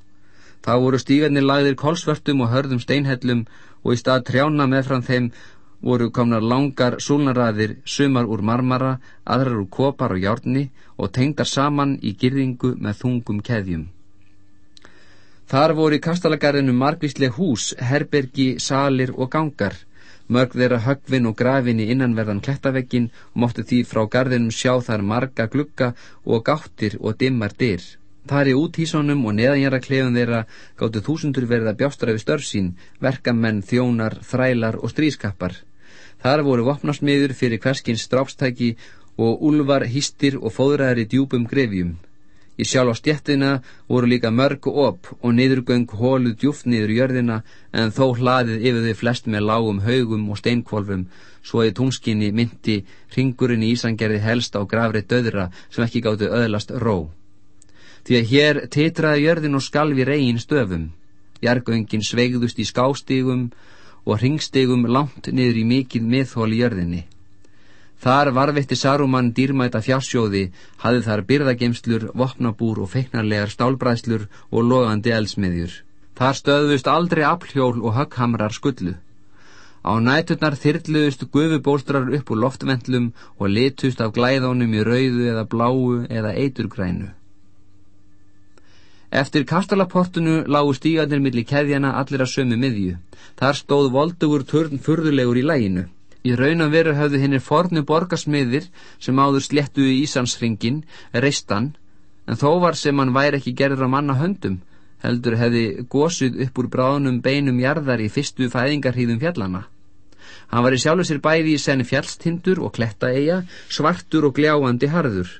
Þá voru stígarnir lagðir kolsvörtum og hörðum steinhellum og í stað trjána meðfram þeim voru komnar langar súlnaræðir, sumar úr marmara, aðrar úr kopar og hjárni og tengdar saman í girðingu með þungum keðjum. Þar voru í kastalagarðinu margvísleg hús, herbergi, salir og gangar. Mörg þeirra högvin og grafin í innanverðan klettaveggin og móttu því frá garðinum sjá þar marga glugga og gáttir og dimmar dyr. Þar í útísónum og neðanjara klefum þeirra gáttu þúsundur verið að bjástra við störfsín, verkamenn, þjónar, þrælar og strískappar. Þar voru vopnarsmiður fyrir hverskins strápstæki og úlvar, hýstir og fóðræðar í djúpum grefjum. Í sjálf á stjettina voru líka mörg op og niðurgöng hóluð djúft niður jörðina en þó hlaðið yfir þau flest með lágum haugum og steinkvolfum svo að í tungskinni myndi ringurinn í Ísangerði helst á grafri döðra sem ekki gáttu öðlast ró. Því að hér titraði jörðin og skalvi reygin stöfum. Jargöngin sveigðust í skástígum og ringstígum langt niður í mikið miðhól í jörðinni. Þar varvitti Saruman dýrmæta fjársjóði, hafði þar byrðagemslur, vopnabúr og feiknarlegar stálbræðslur og loðandi elsmiðjur. Þar stöðust aldrei aflhjól og högghamrar skullu. Á næturnar þyrluðust gufubólstrar upp úr loftvendlum og litust af glæðónum í rauðu eða bláu eða eiturgrænu. Eftir kastalaportunu lágu stíganir millir keðjana allir að sömu miðju. Þar stóð voldugur törn furðulegur í læginu. Í raun og veru hafðu hinnir fornu borgarsmiðir sem áður sléttuði Ísansringin reistan, en þó var sem hann væri ekki gerður á manna höndum, heldur hefði gósuð upp úr bráðnum beinum jarðar í fyrstu fæðingarhýðum fjallana. Hann var í sjálfu sér bæði í senni fjallstindur og klettaeia, svartur og gljáandi harður.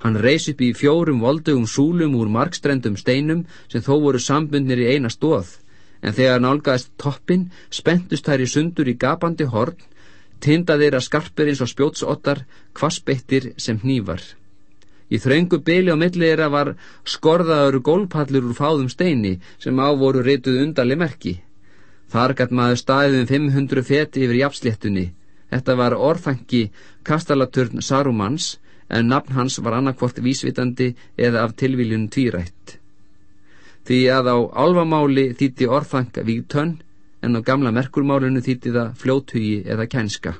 Hann reys upp í fjórum voldugum súlum úr markstrendum steinum sem þó voru sambundnir í eina stóð, en þegar nálgæðist toppin spentust þær í sundur í gapandi horn Tinda þeirra skarpir eins og spjótsottar, kvassbeittir sem hnífar. Í þraungu byli á milliðra var skorðaður gólpallur úr fáðum steini sem ávoru reytuð undarli merki. Þar gætt maður staðið um 500 feti yfir jafnsléttunni. Þetta var orðfangi kastalaturn Sarumans en nafn hans var annarkvort vísvitandi eða af tilvíljun tvírætt. Því að á álvamáli þýtti orðfanga vígtönn en á gamla merkurmálinu þýtti það fljóthugi eða kænska.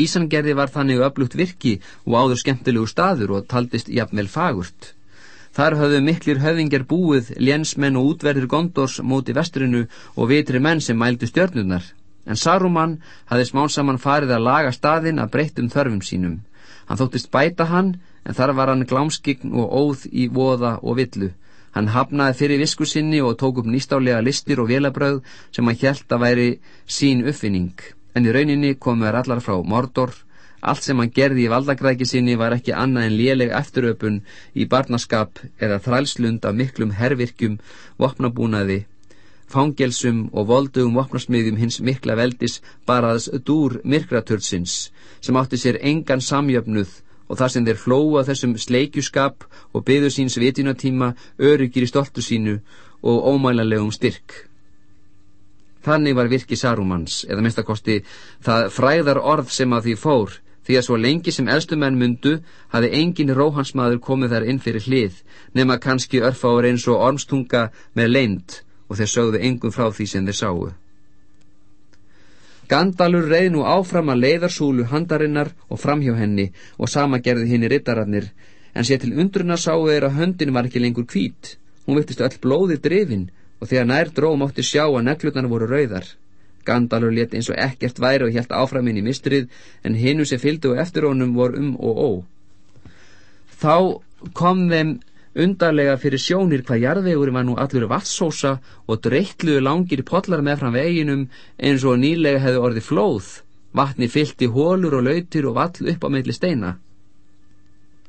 Ísangerði var þannig öflugt virki og áður skemmtilegu staður og taldist jafnvel fagurt. Þar höfðu miklir höfðingjar búið, lénsmenn og útverðir gondors móti vestrinu og vitri menn sem mældu stjörnurnar. En Saruman hafði smánsamann farið að laga staðin að breyttum þörfum sínum. Hann þóttist bæta hann, en þar var hann glámskign og óð í voða og villu. Hann hafnaði fyrir visku sinni og tók upp nýstálega listir og vélabröð sem hann hjælt að væri sín uppfinning. En í rauninni komu þær allar frá Mordor. Allt sem hann gerði í valdagræki sinni var ekki annað en léleg eftiröpun í barnaskap eða þrælslund af miklum hervirkjum, vopnabúnaði fangelsum og voldugum vopnarsmiðjum hins mikla veldis baraðs dúr myrkratördsins sem átti sér engan samjöfnuð og þar sem þeir hlóa þessum sleikjuskap og byðu síns vitinatíma öryggir í stoltu sínu og ómælanlegum styrk. Þannig var virki Sarumans, eða minnstakosti það fræðar orð sem að því fór, því að svo lengi sem elstumenn mundu hafi engin róhansmaður komið þær inn fyrir hlið, nema kannski örfáur eins og ormstunga með leind og þeir sögðu engum frá því sem þeir sáu. Gandalur reið nú áfram að leiðarsúlu handarinnar og framhjá henni og sama gerði hinn í rittararnir, en sé til undruna sáu þeir að höndin var ekki lengur hvít. Hún virtist öll blóði drifin og þegar nær dróm átti sjá að neglutnar voru rauðar. Gandalur let eins og ekkert væri og helt áfram inn í mistrið, en hinnu sem fylgdu eftir honum voru um og ó. Þá kom þeim Undarlega fyrir sjónir hvað jarðvegurinn var nú allur vatssósa og dreytluðu langir potlar með fram veginum eins og nýlega hefði orði flóð. Vatni fyllt í hólur og lautir og vall upp á meðli steina.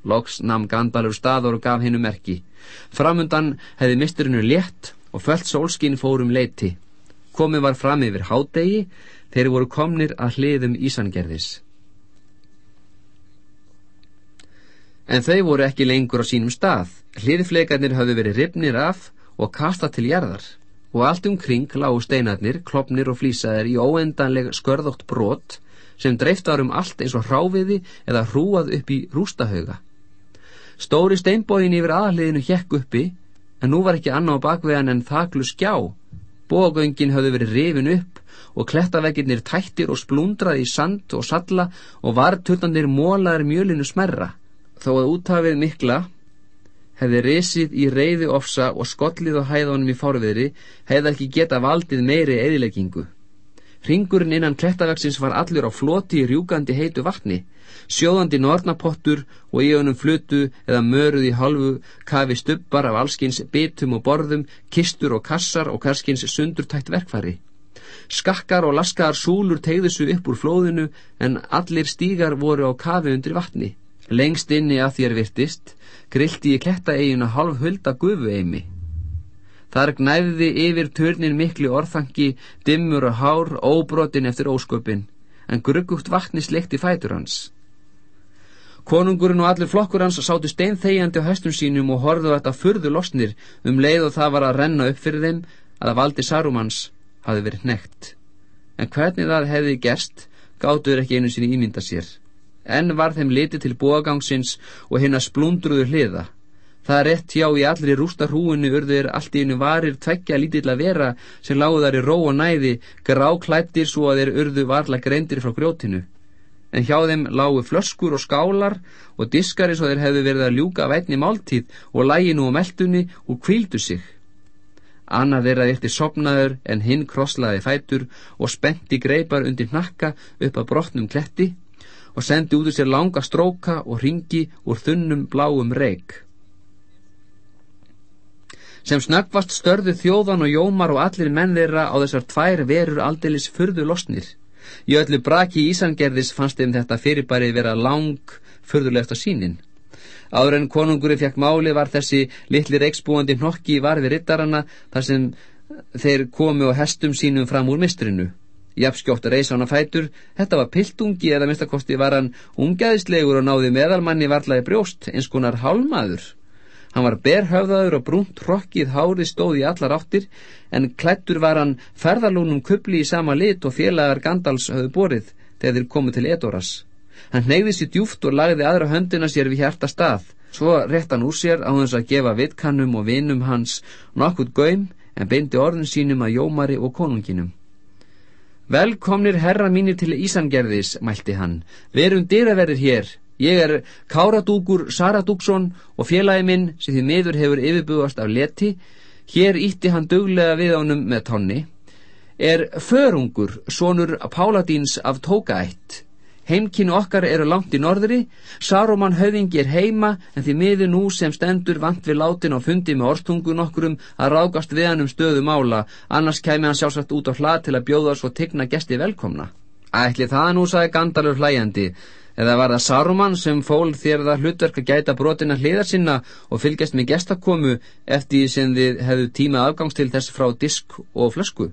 Loks namn Gandalur staður og gaf hennu merki. Framundan hefði misturinu létt og föllt sólskinn fórum leiti. Komið var fram yfir hádegi, þeir voru komnir að hliðum Ísangerðis. En þau voru ekki lengur á sínum stað. Hliðfleikarnir hafðu verið ripnir af og kastað til jarðar og allt umkring lágu steinarnir, klopnir og flýsaðir í óendanleg skörðótt brot sem dreift var um allt eins og hráfiði eða hrúað upp í rústahauga. Stóri steinbóin yfir aðliðinu hjekk uppi en nú var ekki annað á bakvegan en þaklu skjá. Bógöngin hafðu verið rifin upp og klettaveggirnir tættir og splundraði í sand og salla og varturtandir mólaðir mjölinu smerra. Þó að úthafið mikla hefði risið í reyði ofsa og skollið á hæðunum í fárviðri, hefði ekki geta valdið meiri eðileggingu. Ringurinn innan klettavaksins var allur á floti í rjúgandi heitu vatni, sjóðandi nornapottur og í önum flutu eða möruð í halvu kafi stubbar af allskins bitum og borðum, kistur og kassar og karskins sundurtætt verkfari. Skakkar og laskaðar súlur tegðu svo upp úr flóðinu en allir stígar voru á kafi undir vatni. Lengst inni að þér virtist, grilti ég klettaeiguna halv hulda gufueimi. Þar gnæfði yfir törnin miklu orðfangi, dimmur og hár, óbrotin eftir ósköpin, en gruggugt vatni slekti fætur hans. Konungurinn og allir flokkur hans sátu stein þegjandi á höstum sínum og horðu þetta furðu losnir um leið og það var að renna upp fyrir þeim að að valdi Sarumans hafi verið nekt. En hvernig það hefði gerst, gáttuður ekki einu sinni ímynda sér. Enn var þeim litið til bóagangsins og hinn að splundruðu hliða. Það er rétt hjá í allri rústa hrúinu urður allt í einu varir tveggja lítill að vera sem lágu þar í ró og næði, gráklættir svo að þeir urðu varla greindir frá grjótinu. En hjá þeim lágu flöskur og skálar og diskari svo þeir hefðu verið að ljúka vætni máltíð og læginu og meldunni og kvíldu sig. Annað þeirra virti sopnaður en hinn krosslaði fætur og spenti greipar undir nakka upp að brotnum kletti og sendi út úr sér langa stróka og ringi úr þunnum bláum reik. Sem snöggvast störðu þjóðan og jómar og allir menn þeirra á þessar tvær verur aldeilis fyrðu losnir. Í öllu braki í Ísangerðis fannst þeim þetta fyrirbærið vera lang fyrðulegsta sínin. Áður en konunguri fekk máli var þessi litli reiksbúandi hnokki í varfi rittarana þar sem þeir komu á hestum sínum fram úr mistrinu. Jafnskjótt reys hann að fætur, þetta var piltungi eða minnstakosti var hann ungaðislegur og náði meðalmanni varlaði brjóst, eins konar hálmaður. Hann var berhöfðaður og brúnt rokkið hárið stóð í allar áttir, en klættur var hann ferðalúnum kubli í sama lit og félagar Gandals höfðu borið þegar þeir komu til Edoras. Hann neyði sér djúft og lagði aðra höndina sér við hjarta stað. Svo rétt hann úr sér á þess að gefa vitkannum og vinum hans nokkurt gaum en beindi orðin sínum að Jómari og konunginum. Velkomnir herra mínir til Ísangerðis, mælti hann. Verum dyraverðir hér. Ég er Káradúkur Saradúksson og félagi minn sem því miður hefur yfirbúast af leti. Hér ítti hann döglega við ánum með tonni. Er förungur, sonur Páladíns af Tókaætt. Heimkinu okkar eru langt í norðri, Saruman höfðingi er heima, en því miður nú sem stendur vant við látin og fundi með orstungun okkurum að rákast við hann um stöðu mála, annars kæmi hann sjálfsagt út á hlað til að bjóða svo tigna gesti velkomna. Ætli það nú, sagði Gandalur hlæjandi, eða var það Saruman sem fól þér það hlutverk að gæta brotina hliðar sinna og fylgjast með gestakomu eftir sem þið hefðu tíma afgangs til þess frá disk og flösku?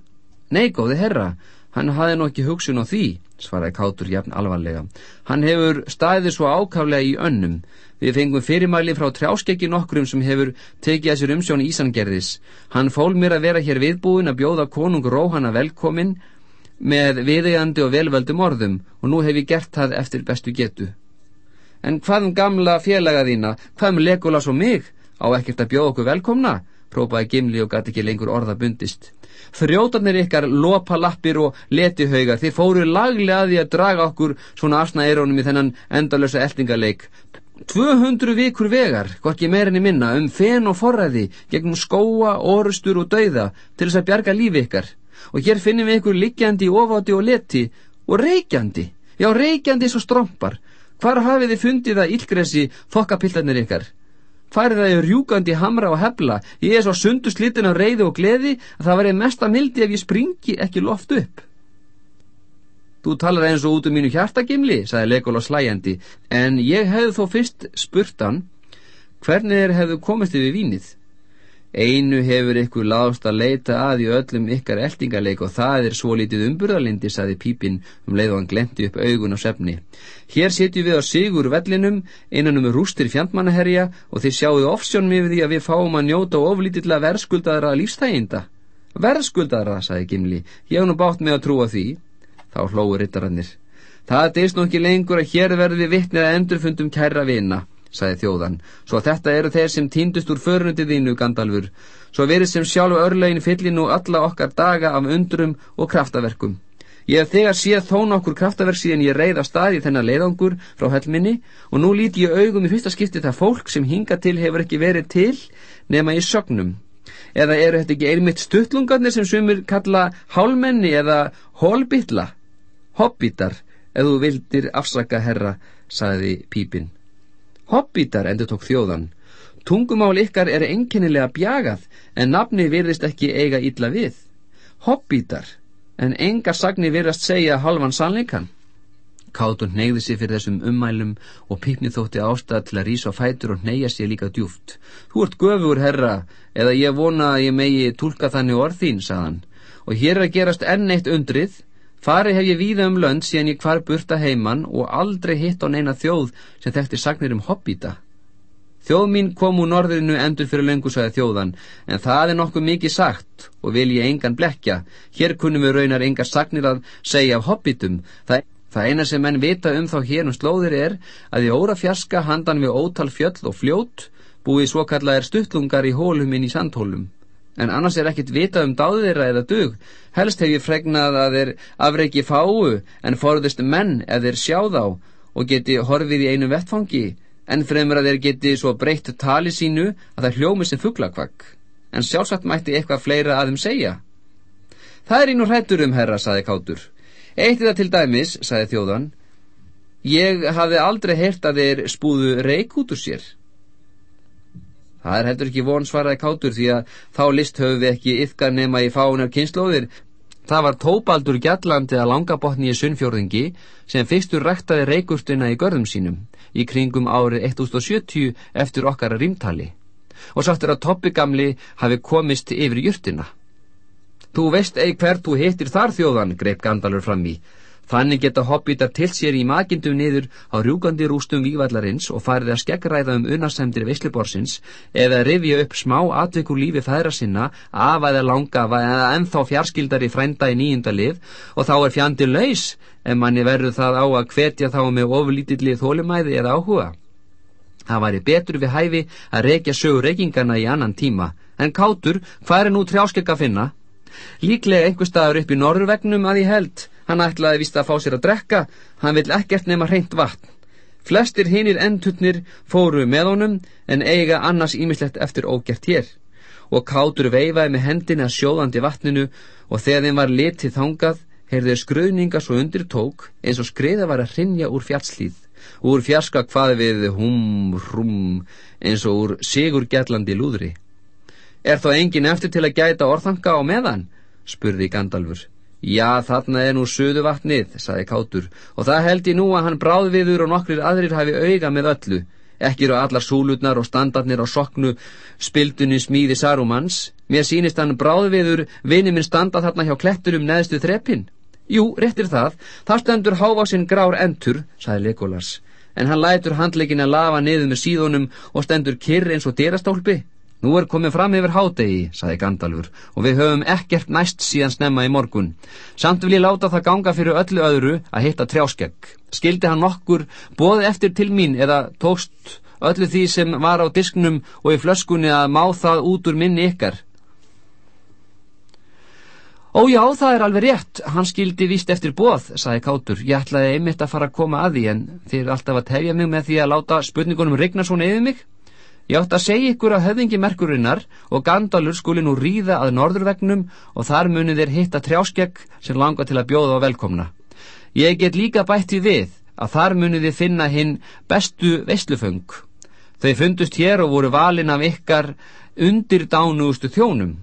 Nei, góði herra, hann hafi nú ekki hugsun á því svaraði Kátur jafn alvarlega. Hann hefur staðið svo ákaflega í önnum. Við fengum fyrirmæli frá trjáskekki nokkrum sem hefur tekið að sér umsjón Ísangerðis. Hann fól mér að vera hér viðbúin að bjóða konung Róhanna velkomin með viðeigandi og velvöldum orðum og nú hef ég gert það eftir bestu getu. En hvað um gamla félaga þína, hvað um Legolas og mig, á ekkert að bjóða okkur velkomna, própaði Gimli og gæti ekki lengur orða bundist. Frjótarnir ykkar lopalappir og letihaugar, þið fóru laglega að því að draga okkur svona asna eirónum í þennan endalösa eltingaleik. 200 vikur vegar, hvorki meirinni minna, um fen og forræði, gegnum skóa, orustur og dauða til þess að bjarga lífi ykkar. Og hér finnum við ykkur liggjandi, ofáti og leti og reykjandi, já reykjandi svo strómpar. Hvar hafið þið fundið það ílgressi fokkapiltarnir ykkar? Færið það í rjúkandi hamra og hefla. Ég er svo sundu slitin af reyði og gleði að það verið mesta mildi ef ég springi ekki loft upp. Þú talar eins og út um mínu hjartagimli sagði Legolas slæjandi en ég hefði þó fyrst spurt hann hvernig þeir hefðu komist yfir vínið Einu hefur ykkur lást að leita að í öllum ykkar eltingaleik og það er svo lítið umburðalindi, saði Pípinn um leið og hann glemti upp augun á sefni. Hér setjum við á sigur vellinum innan um rústir fjandmannaherja og þið sjáuðu ofsjónum yfir því að við fáum að njóta oflítillega verðskuldaðra lífstæginda. Verðskuldaðra, saði Gimli, ég hef nú bátt með að trúa því. Þá hlóður rittarannir. Það deist nú ekki lengur að hér verði vittnið að endurfundum kæra vina sagði þjóðan, svo þetta eru þeir sem týndust úr förundi þínu, Gandalfur, svo verið sem sjálf örlegin fyllir nú alla okkar daga af undrum og kraftaverkum. Ég hef þegar séð þó nokkur kraftaverk síðan ég reyða staði þennan leiðangur frá helminni og nú líti ég augum í fyrsta skipti það fólk sem hinga til hefur ekki verið til nema í sögnum. Eða eru þetta ekki einmitt stuttlungarnir sem sumir kalla hálmenni eða hólbytla? Hobbitar, ef þú vildir afsaka herra, sagði Pípinn. Hobbitar, endur tók þjóðan. Tungumál ykkar er enkennilega bjagað, en nafni virðist ekki eiga illa við. Hobbitar, en engar sagni virðast segja halvan sannleikan. Kátun neyði sér fyrir þessum ummælum og pípni þótti ástæða til að rýsa á fætur og neyja sér líka djúft. Þú ert göfur, herra, eða ég vona að ég megi tólka þannig orðín, saðan. Og hér er að gerast enn eitt undrið, Fari hef ég víða um lönd síðan ég hvar burta heimann og aldrei hitt á neina þjóð sem þekkti sagnir um hobbita. Þjóð mín kom úr norðurinu endur fyrir löngu sagði þjóðan, en það er nokkuð mikið sagt og vil ég engan blekja. Hér kunnum við raunar enga sagnir að segja af hobbitum. Það, það eina sem menn vita um þá hér um slóðir er að í óra fjarska handan við ótal fjöll og fljót búið svo kallaðir stuttlungar í hólum inn í sandhólum en annars er ekkit vita um dáðira eða dug. Helst hef ég fregnað að þeir afreiki fáu en forðist menn eða þeir sjá þá og geti horfið í einu vettfangi en fremur að þeir geti svo breytt tali sínu að það hljómi sem fugglakvakk. En sjálfsagt mætti eitthvað fleira að þeim segja. Það er í nú hrættur um herra, saði Kátur. Eitt það til dæmis, saði þjóðan. Ég hafði aldrei heyrt að þeir spúðu reik út úr sér. Það er heldur ekki von svaraði kátur því að þá list höfum við ekki yfka nema í fáunar kynnslóðir. Það var tóbaldur gjallandi að langabotni í sunnfjörðingi sem fyrstur ræktaði reikustina í görðum sínum í kringum árið 1070 eftir okkar rýmtali og sáttur að Toppi gamli hafi komist yfir júrtina. Þú veist ei hvert þú hittir þar þjóðan, greip Gandalur fram í. Þannig geta hobbitar til sér í makindum niður á rjúgandi rústum vývallarins og farið að skeggræða um unarsemdir veisluborsins eða rifja upp smá atvikur lífi fæðra sinna, afaða langafa eða ennþá fjarskildari frænda í nýjunda lið og þá er fjandi laus ef manni verður það á að hvetja þá með oflítilli þólumæði eða áhuga. Það væri betur við hæfi að reykja sögur reykingana í annan tíma, en kátur, hvað er nú trjáskegg að finna? Líklega einhver staður upp í norðurvegnum að ég held, Hann ætlaði vist að fá sér að drekka, hann vill ekkert nema reynt vatn. Flestir hinnir endutnir fóru með honum en eiga annars ímislegt eftir ógert hér. Og kátur veifaði með hendina sjóðandi vatninu og þegar þeim var litið þangað heyrðu skröðninga svo undir tók eins og skriða var að hrinja úr fjallslíð úr fjarska hvað við hum, hrum eins og úr sigur gætlandi lúðri Er þó engin eftir til að gæta orðanga á meðan? spurði Gandalfur. Já, þarna er nú söðu vatnið, saði Kátur, og það held ég nú að hann bráðviður og nokkrir aðrir hafi auga með öllu. Ekki eru allar súlutnar og standarnir á soknu spildunni smíði Sarumans. Mér sínist hann bráðviður vinni minn standa þarna hjá kletturum neðstu þreppin. Jú, réttir það. Það stendur háfásinn grár entur, saði Legolas, en hann lætur handleikin að lafa niður með síðunum og stendur kyrr eins og dyrastólpi. Nú er komið fram yfir hádegi, saði Gandalfur, og við höfum ekkert næst síðan snemma í morgun. Samt vil ég láta það ganga fyrir öllu öðru að hitta trjáskegg. Skildi hann nokkur, bóði eftir til mín eða tókst öllu því sem var á disknum og í flöskunni að má það út úr minni ykkar. Ó já, það er alveg rétt, hann skildi víst eftir bóð, saði Kátur. Ég ætlaði einmitt að fara að koma að því en þið er alltaf að tefja mig með því að láta spurningunum regna svona yfir mig. Ég átt að segja ykkur að höfðingi merkurinnar og Gandalur skuli nú ríða að norðurvegnum og þar muni þeir hitta trjáskegg sem langa til að bjóða á velkomna. Ég get líka bætti við að þar muni þið finna hinn bestu vesluföng. Þau fundust hér og voru valin af ykkar undir dánugustu þjónum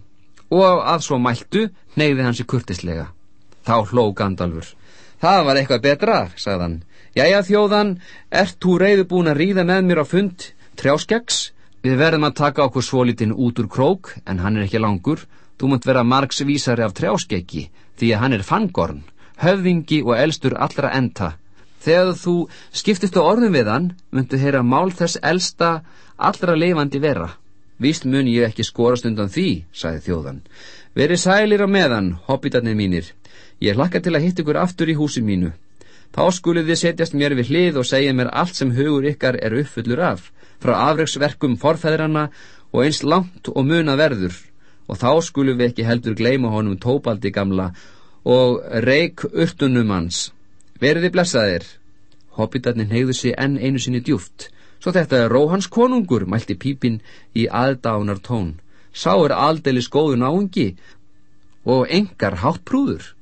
og að svo mæltu neyði hansi kurtislega. Þá hló Gandalfur. Það var eitthvað betra, sagðan. Jæja þjóðan, ert þú reyðubúin að ríða með mér á fund trjáskeggs? Við verðum að taka okkur svolítinn út úr krók, en hann er ekki langur. Þú munt vera margsvísari af trjáskeggi, því að hann er fangorn, höfðingi og elstur allra enda. Þegar þú skiptist á orðum við hann, muntu heyra mál þess elsta allra leifandi vera. Víst mun ég ekki skorast undan því, sagði þjóðan. Veri sælir á meðan, hobbitarnir mínir. Ég hlakka til að hitt ykkur aftur í húsin mínu. Þá skulið þið setjast mér við hlið og segja mér allt sem hugur ykkar er uppfullur af frá afreiksverkum forfæðrana og eins langt og muna verður og þá skulum við ekki heldur gleima honum tópaldi gamla og reik urtunum hans. Verði blessaðir. Hobbitarnin hegðu sig enn einu sinni djúft. Svo þetta er Róhans konungur, mælti pípin í aðdánar tón. Sá er aldeilis góðu náungi og engar hátt prúður.